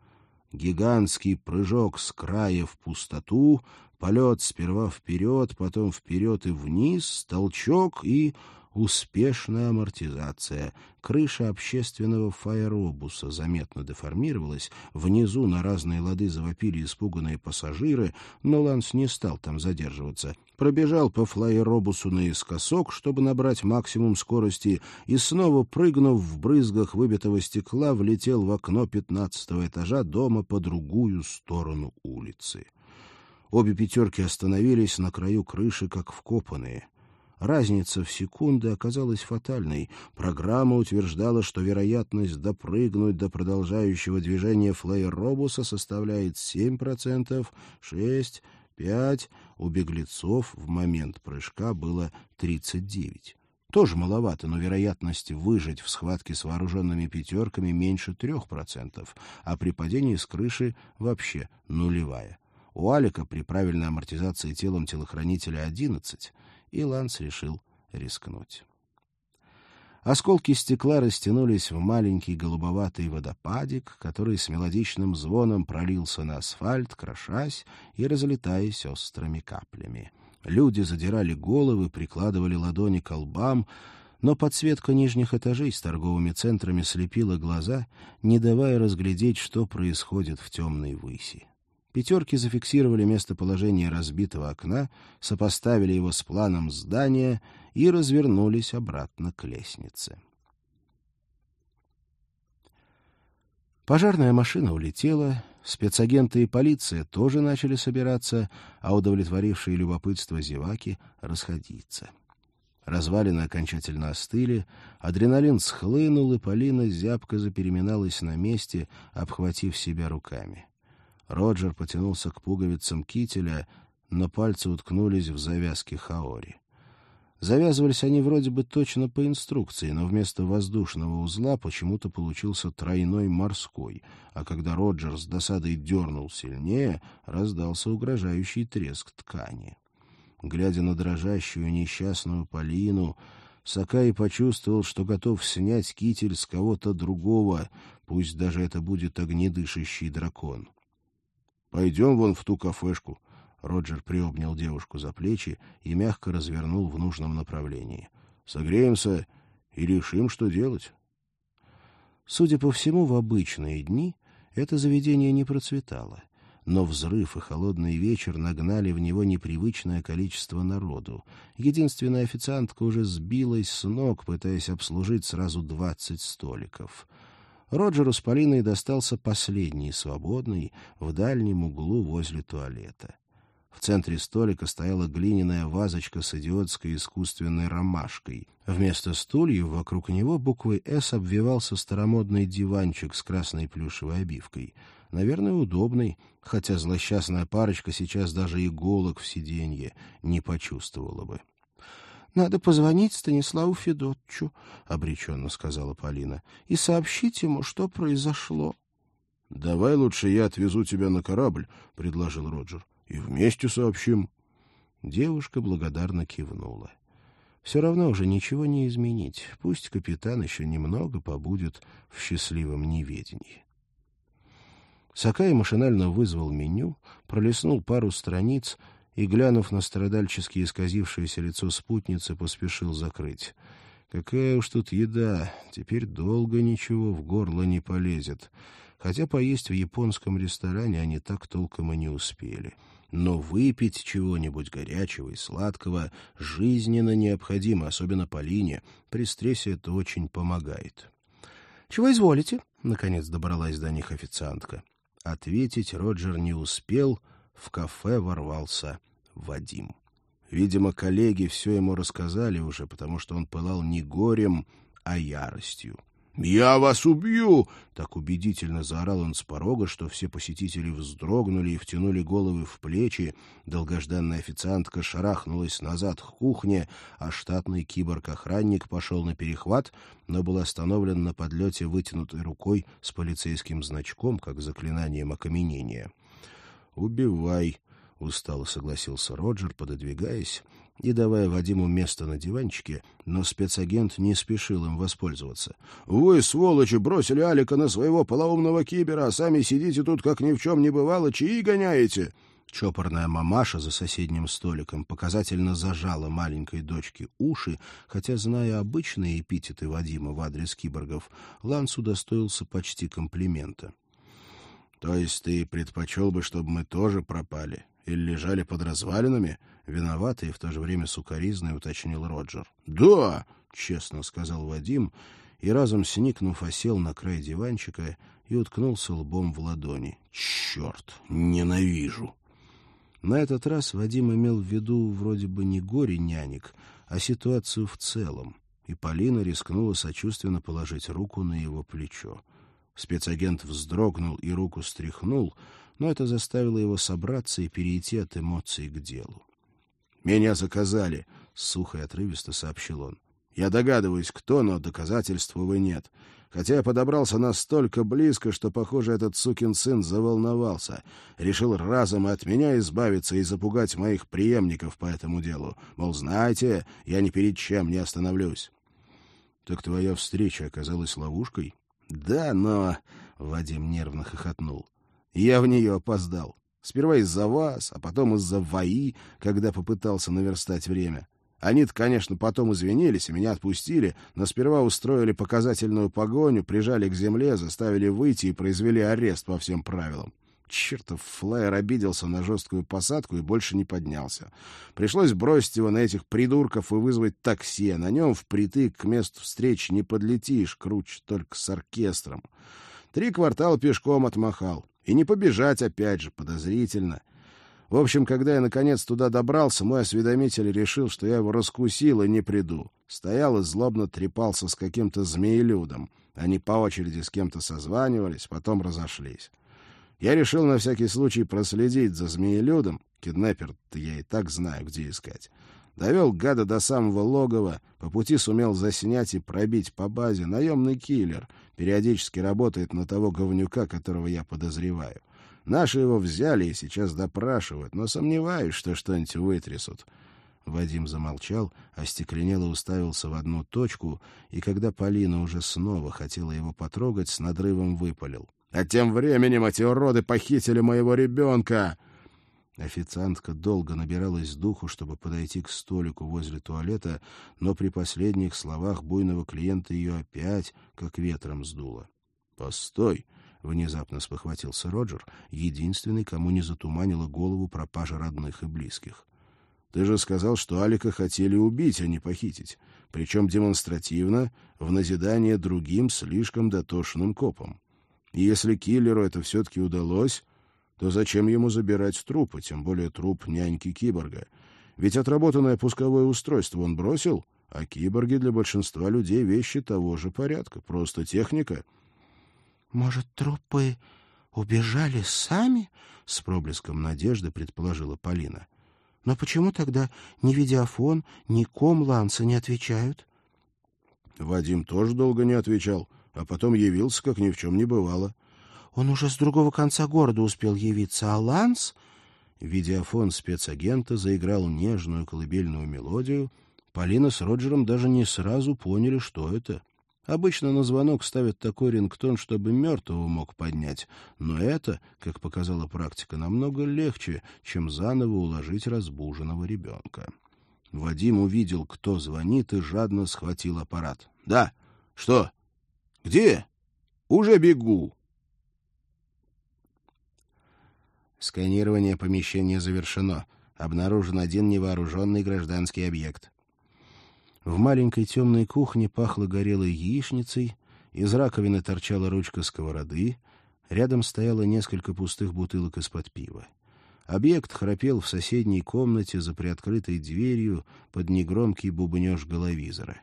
Гигантский прыжок с края в пустоту, полет сперва вперед, потом вперед и вниз, толчок и успешная амортизация. Крыша общественного фаеробуса заметно деформировалась, внизу на разные лады завопили испуганные пассажиры, но Ланс не стал там задерживаться. Пробежал по флайеробусу наискосок, чтобы набрать максимум скорости, и снова, прыгнув в брызгах выбитого стекла, влетел в окно пятнадцатого этажа дома по другую сторону улицы. Обе пятерки остановились на краю крыши, как вкопанные — Разница в секунды оказалась фатальной. Программа утверждала, что вероятность допрыгнуть до продолжающего движения флайер-робуса составляет 7%, 6%, 5%. У беглецов в момент прыжка было 39%. Тоже маловато, но вероятность выжить в схватке с вооруженными пятерками меньше трех процентов, а при падении с крыши вообще нулевая. У Алика при правильной амортизации телом телохранителя 11, и Ланс решил рискнуть. Осколки стекла растянулись в маленький голубоватый водопадик, который с мелодичным звоном пролился на асфальт, крошась и разлетаясь острыми каплями. Люди задирали головы, прикладывали ладони к лбам, но подсветка нижних этажей с торговыми центрами слепила глаза, не давая разглядеть, что происходит в темной выси. Пятерки зафиксировали местоположение разбитого окна, сопоставили его с планом здания и развернулись обратно к лестнице. Пожарная машина улетела, Спецагенты и полиция тоже начали собираться, а удовлетворившие любопытство зеваки расходиться. Развалины окончательно остыли, адреналин схлынул, и Полина зябко запереминалась на месте, обхватив себя руками. Роджер потянулся к пуговицам кителя, но пальцы уткнулись в завязки хаори. Завязывались они вроде бы точно по инструкции, но вместо воздушного узла почему-то получился тройной морской, а когда Роджер с досадой дернул сильнее, раздался угрожающий треск ткани. Глядя на дрожащую несчастную Полину, Сакай почувствовал, что готов снять китель с кого-то другого, пусть даже это будет огнедышащий дракон. — Пойдем вон в ту кафешку, Роджер приобнял девушку за плечи и мягко развернул в нужном направлении. «Согреемся и решим, что делать». Судя по всему, в обычные дни это заведение не процветало, но взрыв и холодный вечер нагнали в него непривычное количество народу. Единственная официантка уже сбилась с ног, пытаясь обслужить сразу двадцать столиков. Роджеру с Полиной достался последний, свободный, в дальнем углу возле туалета. В центре столика стояла глиняная вазочка с идиотской искусственной ромашкой. Вместо стульев вокруг него буквой «С» обвивался старомодный диванчик с красной плюшевой обивкой. Наверное, удобный, хотя злосчастная парочка сейчас даже иголок в сиденье не почувствовала бы. — Надо позвонить Станиславу Федотчу, — обреченно сказала Полина, — и сообщить ему, что произошло. — Давай лучше я отвезу тебя на корабль, — предложил Роджер и вместе сообщим. Девушка благодарно кивнула. Все равно уже ничего не изменить. Пусть капитан еще немного побудет в счастливом неведении. Сакай машинально вызвал меню, пролистнул пару страниц и, глянув на страдальчески исказившееся лицо спутницы, поспешил закрыть. Какая уж тут еда, теперь долго ничего в горло не полезет. Хотя поесть в японском ресторане они так толком и не успели. — но выпить чего-нибудь горячего и сладкого жизненно необходимо, особенно Полине. При стрессе это очень помогает. — Чего изволите? — наконец добралась до них официантка. Ответить Роджер не успел, в кафе ворвался Вадим. Видимо, коллеги все ему рассказали уже, потому что он пылал не горем, а яростью. «Я вас убью!» — так убедительно заорал он с порога, что все посетители вздрогнули и втянули головы в плечи. Долгожданная официантка шарахнулась назад к кухне, а штатный киборг-охранник пошел на перехват, но был остановлен на подлете вытянутой рукой с полицейским значком, как заклинанием окаменения. «Убивай!» — устало согласился Роджер, пододвигаясь и давая Вадиму место на диванчике, но спецагент не спешил им воспользоваться. — Вы, сволочи, бросили Алика на своего полоумного кибера, а сами сидите тут, как ни в чем не бывало, чьи гоняете? Чопорная мамаша за соседним столиком показательно зажала маленькой дочке уши, хотя, зная обычные эпитеты Вадима в адрес киборгов, Ланс удостоился почти комплимента. — То есть ты предпочел бы, чтобы мы тоже пропали? Или лежали под развалинами? Виноватый и в то же время сукоризный, уточнил Роджер. «Да!» — честно сказал Вадим, и разом сникнув, осел на край диванчика и уткнулся лбом в ладони. «Черт! Ненавижу!» На этот раз Вадим имел в виду вроде бы не горе нянек, а ситуацию в целом, и Полина рискнула сочувственно положить руку на его плечо. Спецагент вздрогнул и руку стряхнул, но это заставило его собраться и перейти от эмоций к делу. «Меня заказали», — сухо и отрывисто сообщил он. «Я догадываюсь, кто, но доказательств, увы, нет. Хотя я подобрался настолько близко, что, похоже, этот сукин сын заволновался. Решил разом от меня избавиться и запугать моих преемников по этому делу. Мол, знаете, я ни перед чем не остановлюсь». «Так твоя встреча оказалась ловушкой?» «Да, но...» — Вадим нервно хохотнул. «Я в нее опоздал. Сперва из-за вас, а потом из-за ВАИ, когда попытался наверстать время. Они-то, конечно, потом извинились и меня отпустили, но сперва устроили показательную погоню, прижали к земле, заставили выйти и произвели арест по всем правилам. Чертов флайер обиделся на жесткую посадку и больше не поднялся. Пришлось бросить его на этих придурков и вызвать такси. На нем впритык к месту встречи не подлетишь, круче только с оркестром. Три квартала пешком отмахал. И не побежать опять же, подозрительно. В общем, когда я наконец туда добрался, мой осведомитель решил, что я его раскусил и не приду. Стоял и злобно трепался с каким-то змеелюдом. Они по очереди с кем-то созванивались, потом разошлись. Я решил на всякий случай проследить за змеелюдом. Киднеппер-то я и так знаю, где искать. Довел гада до самого логова, по пути сумел заснять и пробить по базе. Наемный киллер. Периодически работает на того говнюка, которого я подозреваю. Наши его взяли и сейчас допрашивают, но сомневаюсь, что что-нибудь вытрясут. Вадим замолчал, остекленело уставился в одну точку, и когда Полина уже снова хотела его потрогать, с надрывом выпалил. — А тем временем эти уроды похитили моего ребенка! Официантка долго набиралась духу, чтобы подойти к столику возле туалета, но при последних словах буйного клиента ее опять как ветром сдуло. — Постой! — внезапно спохватился Роджер, единственный, кому не затуманила голову пропажа родных и близких. «Ты же сказал, что Алика хотели убить, а не похитить, причем демонстративно, в назидание другим слишком дотошным копам. И если киллеру это все-таки удалось, то зачем ему забирать трупы, тем более труп няньки-киборга? Ведь отработанное пусковое устройство он бросил, а киборги для большинства людей вещи того же порядка, просто техника — может, трупы убежали сами? С проблеском надежды предположила Полина. Но почему тогда ни видеофон, ни ком Ланса не отвечают? Вадим тоже долго не отвечал, а потом явился, как ни в чем не бывало. Он уже с другого конца города успел явиться, а Ланс... Видеофон спецагента заиграл нежную колыбельную мелодию. Полина с Роджером даже не сразу поняли, что это. Обычно на звонок ставят такой рингтон, чтобы мертвого мог поднять, но это, как показала практика, намного легче, чем заново уложить разбуженного ребенка. Вадим увидел, кто звонит, и жадно схватил аппарат. — Да. Что? Где? Уже бегу. Сканирование помещения завершено. Обнаружен один невооруженный гражданский объект. В маленькой темной кухне пахло горелой яичницей, из раковины торчала ручка сковороды, рядом стояло несколько пустых бутылок из-под пива. Объект храпел в соседней комнате за приоткрытой дверью под негромкий бубнеж головизора.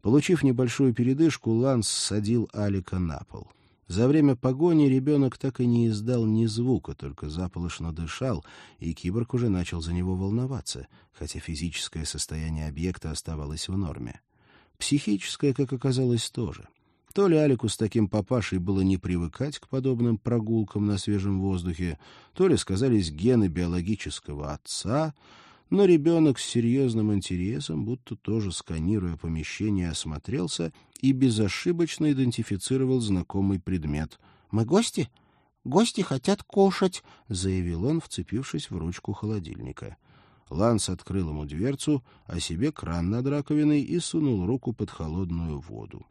Получив небольшую передышку, Ланс садил Алика на пол — за время погони ребенок так и не издал ни звука, только заполошно дышал, и киборг уже начал за него волноваться, хотя физическое состояние объекта оставалось в норме. Психическое, как оказалось, тоже. То ли Алику с таким папашей было не привыкать к подобным прогулкам на свежем воздухе, то ли сказались гены биологического отца — но ребенок с серьезным интересом, будто тоже сканируя помещение, осмотрелся и безошибочно идентифицировал знакомый предмет. «Мы гости? Гости хотят кушать», — заявил он, вцепившись в ручку холодильника. Ланс открыл ему дверцу, а себе кран над раковиной и сунул руку под холодную воду.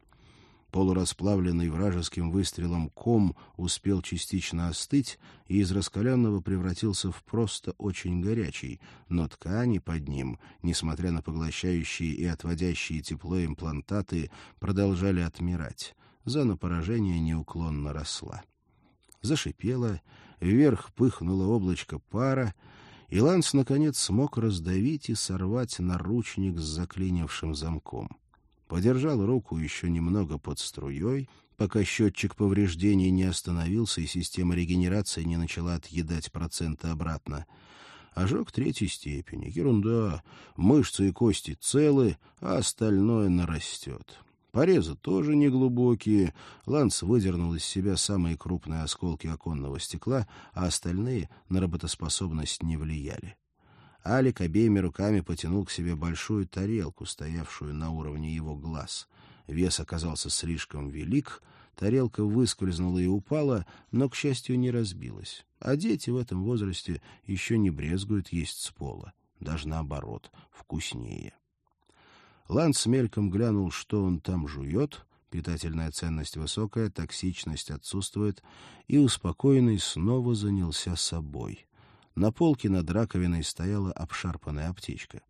Полурасплавленный вражеским выстрелом ком успел частично остыть и из раскаленного превратился в просто очень горячий, но ткани под ним, несмотря на поглощающие и отводящие тепло имплантаты, продолжали отмирать. Зона поражения неуклонно росла. Зашипело, вверх пыхнуло облачко пара, и Ланс, наконец, смог раздавить и сорвать наручник с заклинившим замком подержал руку еще немного под струей, пока счетчик повреждений не остановился и система регенерации не начала отъедать проценты обратно. Ожог третьей степени. Ерунда. Мышцы и кости целы, а остальное нарастет. Порезы тоже неглубокие. Ланс выдернул из себя самые крупные осколки оконного стекла, а остальные на работоспособность не влияли. Алик обеими руками потянул к себе большую тарелку, стоявшую на уровне его глаз. Вес оказался слишком велик, тарелка выскользнула и упала, но, к счастью, не разбилась. А дети в этом возрасте еще не брезгуют есть с пола. Даже наоборот, вкуснее. Ланс мельком глянул, что он там жует, питательная ценность высокая, токсичность отсутствует, и успокоенный снова занялся собой — на полке над раковиной стояла обшарпанная аптечка.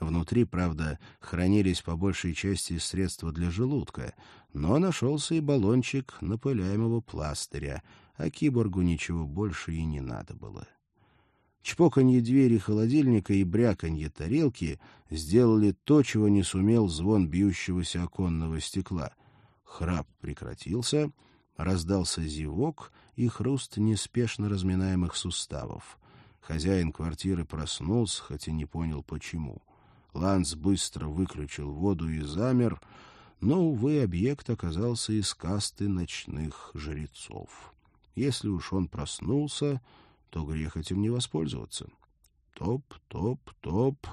Внутри, правда, хранились по большей части средства для желудка, но нашелся и баллончик напыляемого пластыря, а киборгу ничего больше и не надо было. Чпоканье двери холодильника и бряканье тарелки сделали то, чего не сумел звон бьющегося оконного стекла. Храп прекратился, раздался зевок и хруст неспешно разминаемых суставов. Хозяин квартиры проснулся, хотя не понял, почему. Ланс быстро выключил воду и замер, но, увы, объект оказался из касты ночных жрецов. Если уж он проснулся, то грех этим не воспользоваться. Топ, топ, топ.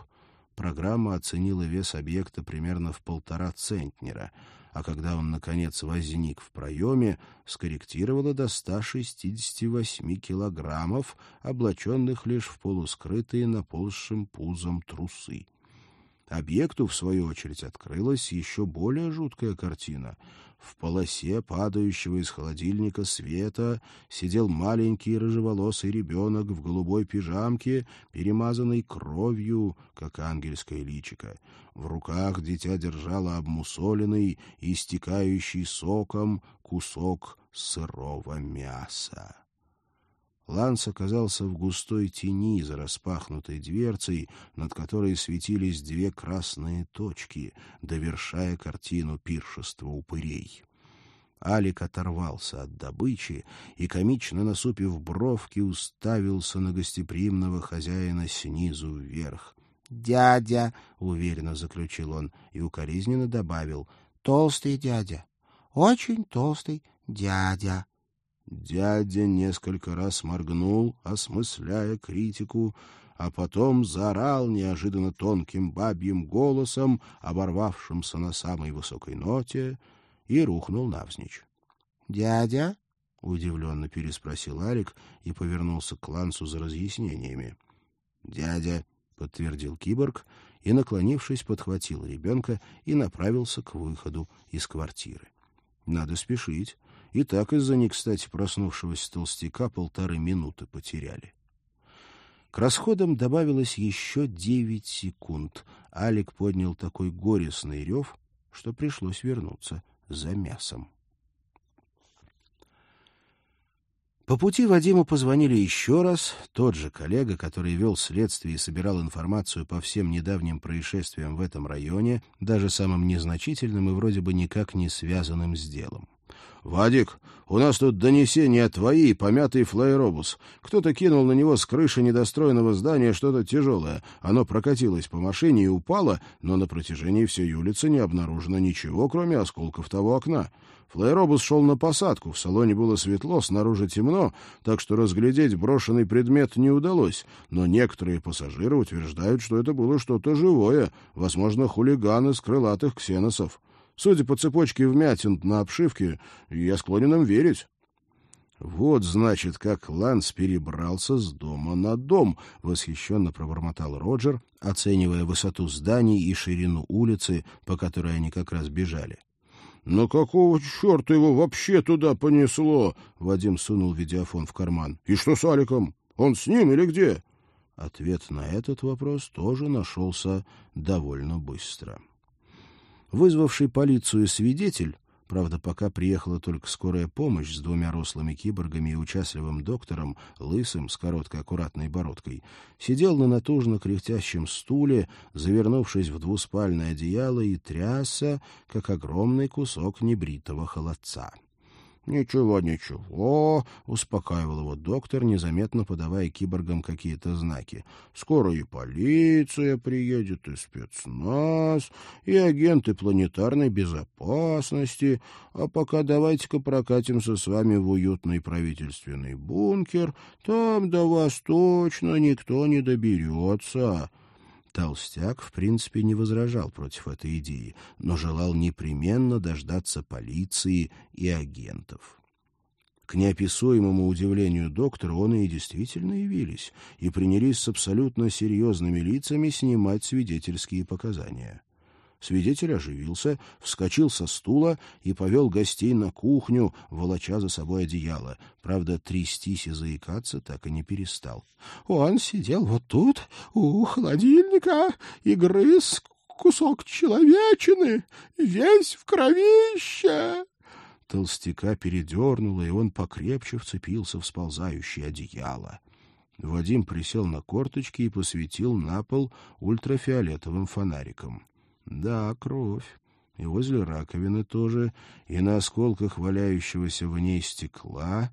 Программа оценила вес объекта примерно в полтора центнера, а когда он, наконец, возник в проеме, скорректировала до 168 килограммов, облаченных лишь в полускрытые наползшим пузом трусы. Объекту, в свою очередь, открылась еще более жуткая картина. В полосе падающего из холодильника света сидел маленький рыжеволосый ребенок в голубой пижамке, перемазанной кровью, как ангельское личико. В руках дитя держало обмусоленный, истекающий соком кусок сырого мяса. Ланс оказался в густой тени за распахнутой дверцей, над которой светились две красные точки, довершая картину пиршества упырей. Алик оторвался от добычи и, комично насупив бровки, уставился на гостеприимного хозяина снизу вверх. «Дядя!» — уверенно заключил он и укоризненно добавил. «Толстый дядя! Очень толстый дядя!» Дядя несколько раз моргнул, осмысляя критику, а потом заорал неожиданно тонким бабьим голосом, оборвавшимся на самой высокой ноте, и рухнул навзничь. «Дядя?» — удивленно переспросил Алик и повернулся к Лансу за разъяснениями. «Дядя», — подтвердил киборг, и, наклонившись, подхватил ребенка и направился к выходу из квартиры. «Надо спешить. И так из-за них, кстати, проснувшегося толстяка полторы минуты потеряли. К расходам добавилось еще девять секунд. Алик поднял такой горестный рев, что пришлось вернуться за мясом. По пути Вадиму позвонили еще раз. Тот же коллега, который вел следствие и собирал информацию по всем недавним происшествиям в этом районе, даже самым незначительным и вроде бы никак не связанным с делом. «Вадик, у нас тут донесение твои, помятый флайробус. Кто-то кинул на него с крыши недостроенного здания что-то тяжелое. Оно прокатилось по машине и упало, но на протяжении всей улицы не обнаружено ничего, кроме осколков того окна. Флайробус шел на посадку, в салоне было светло, снаружи темно, так что разглядеть брошенный предмет не удалось, но некоторые пассажиры утверждают, что это было что-то живое, возможно, хулиганы с крылатых ксеносов. Судя по цепочке вмятин на обшивке, я склонен им верить. «Вот, значит, как Ланс перебрался с дома на дом», — восхищенно пробормотал Роджер, оценивая высоту зданий и ширину улицы, по которой они как раз бежали. «Но какого черта его вообще туда понесло?» — Вадим сунул видеофон в карман. «И что с Аликом? Он с ним или где?» Ответ на этот вопрос тоже нашелся довольно быстро. Вызвавший полицию свидетель, правда, пока приехала только скорая помощь с двумя рослыми киборгами и участливым доктором, лысым, с короткой аккуратной бородкой, сидел на натужно кряхтящем стуле, завернувшись в двуспальное одеяло и трясся, как огромный кусок небритого холодца. «Ничего, ничего», — успокаивал его доктор, незаметно подавая киборгам какие-то знаки. «Скоро и полиция приедет, и спецназ, и агенты планетарной безопасности. А пока давайте-ка прокатимся с вами в уютный правительственный бункер. Там до вас точно никто не доберется». Толстяк, в принципе, не возражал против этой идеи, но желал непременно дождаться полиции и агентов. К неописуемому удивлению доктора он и действительно явились и принялись с абсолютно серьезными лицами снимать свидетельские показания. Свидетель оживился, вскочил со стула и повел гостей на кухню, волоча за собой одеяло. Правда, трястись и заикаться так и не перестал. Он сидел вот тут, у холодильника, и грыз кусок человечины, весь в кровище. Толстяка передернуло, и он покрепче вцепился в сползающее одеяло. Вадим присел на корточки и посветил на пол ультрафиолетовым фонариком. Да, кровь. И возле раковины тоже, и на осколках валяющегося в ней стекла.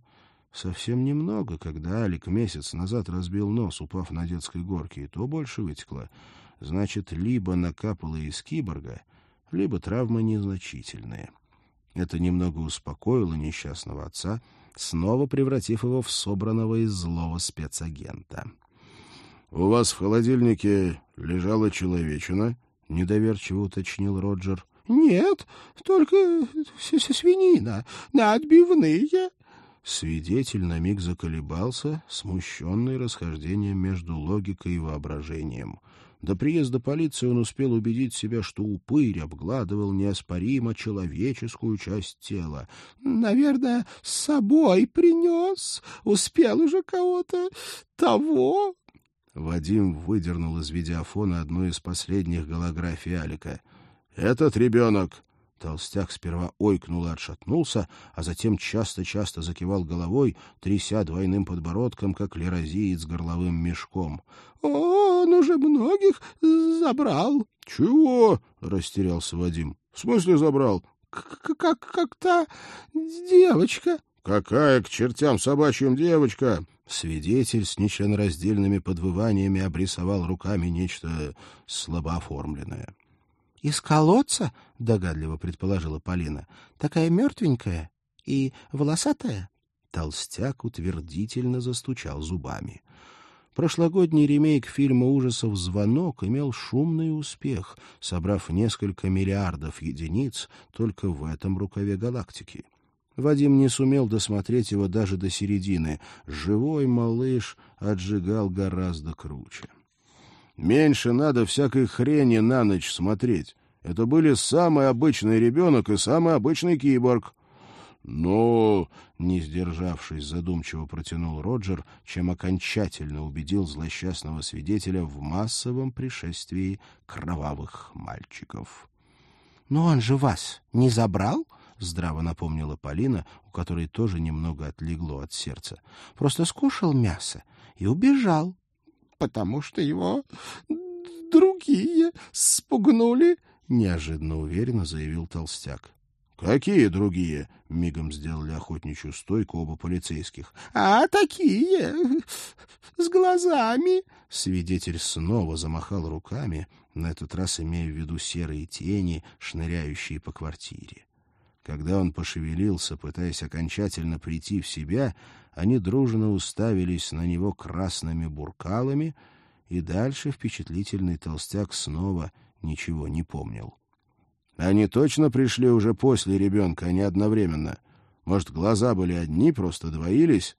Совсем немного, когда Алик месяц назад разбил нос, упав на детской горке, и то больше вытекло. Значит, либо накапало из киборга, либо травмы незначительные. Это немного успокоило несчастного отца, снова превратив его в собранного из злого спецагента. — У вас в холодильнике лежала человечина? — недоверчиво уточнил Роджер. — Нет, только свинина на отбивные. Свидетель на миг заколебался, смущенный расхождением между логикой и воображением. До приезда полиции он успел убедить себя, что упырь обгладывал неоспоримо человеческую часть тела. — Наверное, с собой принес. Успел уже кого-то того. Вадим выдернул из видеофона одну из последних голографий Алика. «Этот ребенок!» Толстяк сперва ойкнул и отшатнулся, а затем часто-часто закивал головой, тряся двойным подбородком, как лерозиец горловым мешком. «Он уже многих забрал». «Чего?» — растерялся Вадим. «В смысле забрал?» «Как как та девочка». «Какая к чертям собачьим девочка?» Свидетель с нечленораздельными подвываниями обрисовал руками нечто слабооформленное. — Из колодца, — догадливо предположила Полина, — такая мертвенькая и волосатая. Толстяк утвердительно застучал зубами. Прошлогодний ремейк фильма ужасов «Звонок» имел шумный успех, собрав несколько миллиардов единиц только в этом рукаве галактики. Вадим не сумел досмотреть его даже до середины. Живой малыш отжигал гораздо круче. «Меньше надо всякой хрени на ночь смотреть. Это были самый обычный ребенок и самый обычный киборг». «Но...» — не сдержавшись, задумчиво протянул Роджер, чем окончательно убедил злосчастного свидетеля в массовом пришествии кровавых мальчиков. «Но он же вас не забрал?» — здраво напомнила Полина, у которой тоже немного отлегло от сердца. — Просто скушал мясо и убежал. — Потому что его другие спугнули, — неожиданно уверенно заявил толстяк. — Какие другие? — мигом сделали охотничью стойку оба полицейских. — А такие, с глазами. Свидетель снова замахал руками, на этот раз имея в виду серые тени, шныряющие по квартире. Когда он пошевелился, пытаясь окончательно прийти в себя, они дружно уставились на него красными буркалами, и дальше впечатлительный толстяк снова ничего не помнил. Они точно пришли уже после ребенка, а не одновременно. Может, глаза были одни, просто двоились?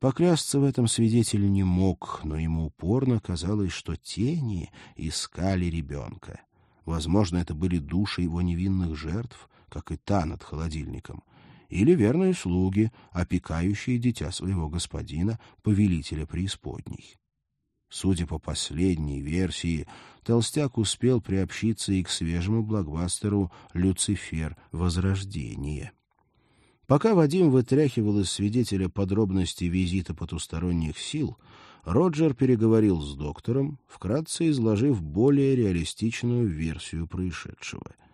Поклясться в этом свидетель не мог, но ему упорно казалось, что тени искали ребенка. Возможно, это были души его невинных жертв, как и та над холодильником, или верные слуги, опекающие дитя своего господина, повелителя преисподней. Судя по последней версии, Толстяк успел приобщиться и к свежему блокбастеру «Люцифер. Возрождение». Пока Вадим вытряхивал из свидетеля подробности визита потусторонних сил, Роджер переговорил с доктором, вкратце изложив более реалистичную версию происшедшего —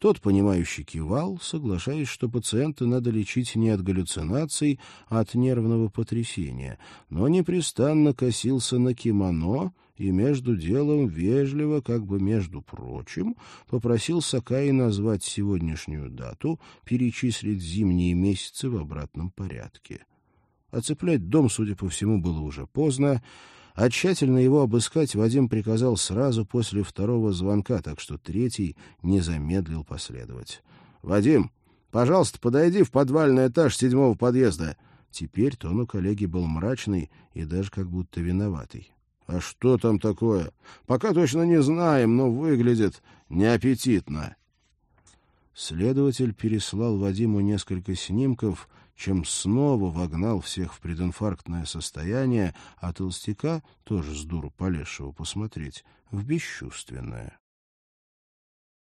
тот, понимающий, кивал, соглашаясь, что пациента надо лечить не от галлюцинаций, а от нервного потрясения, но непрестанно косился на кимоно и между делом вежливо, как бы между прочим, попросил Сакаи назвать сегодняшнюю дату, перечислить зимние месяцы в обратном порядке. Оцеплять дом, судя по всему, было уже поздно, а тщательно его обыскать Вадим приказал сразу после второго звонка, так что третий не замедлил последовать. — Вадим, пожалуйста, подойди в подвальный этаж седьмого подъезда. Теперь тон у коллеги был мрачный и даже как будто виноватый. — А что там такое? Пока точно не знаем, но выглядит неаппетитно. Следователь переслал Вадиму несколько снимков, чем снова вогнал всех в прединфарктное состояние, а толстяка, тоже с дуру полезшего посмотреть, в бесчувственное.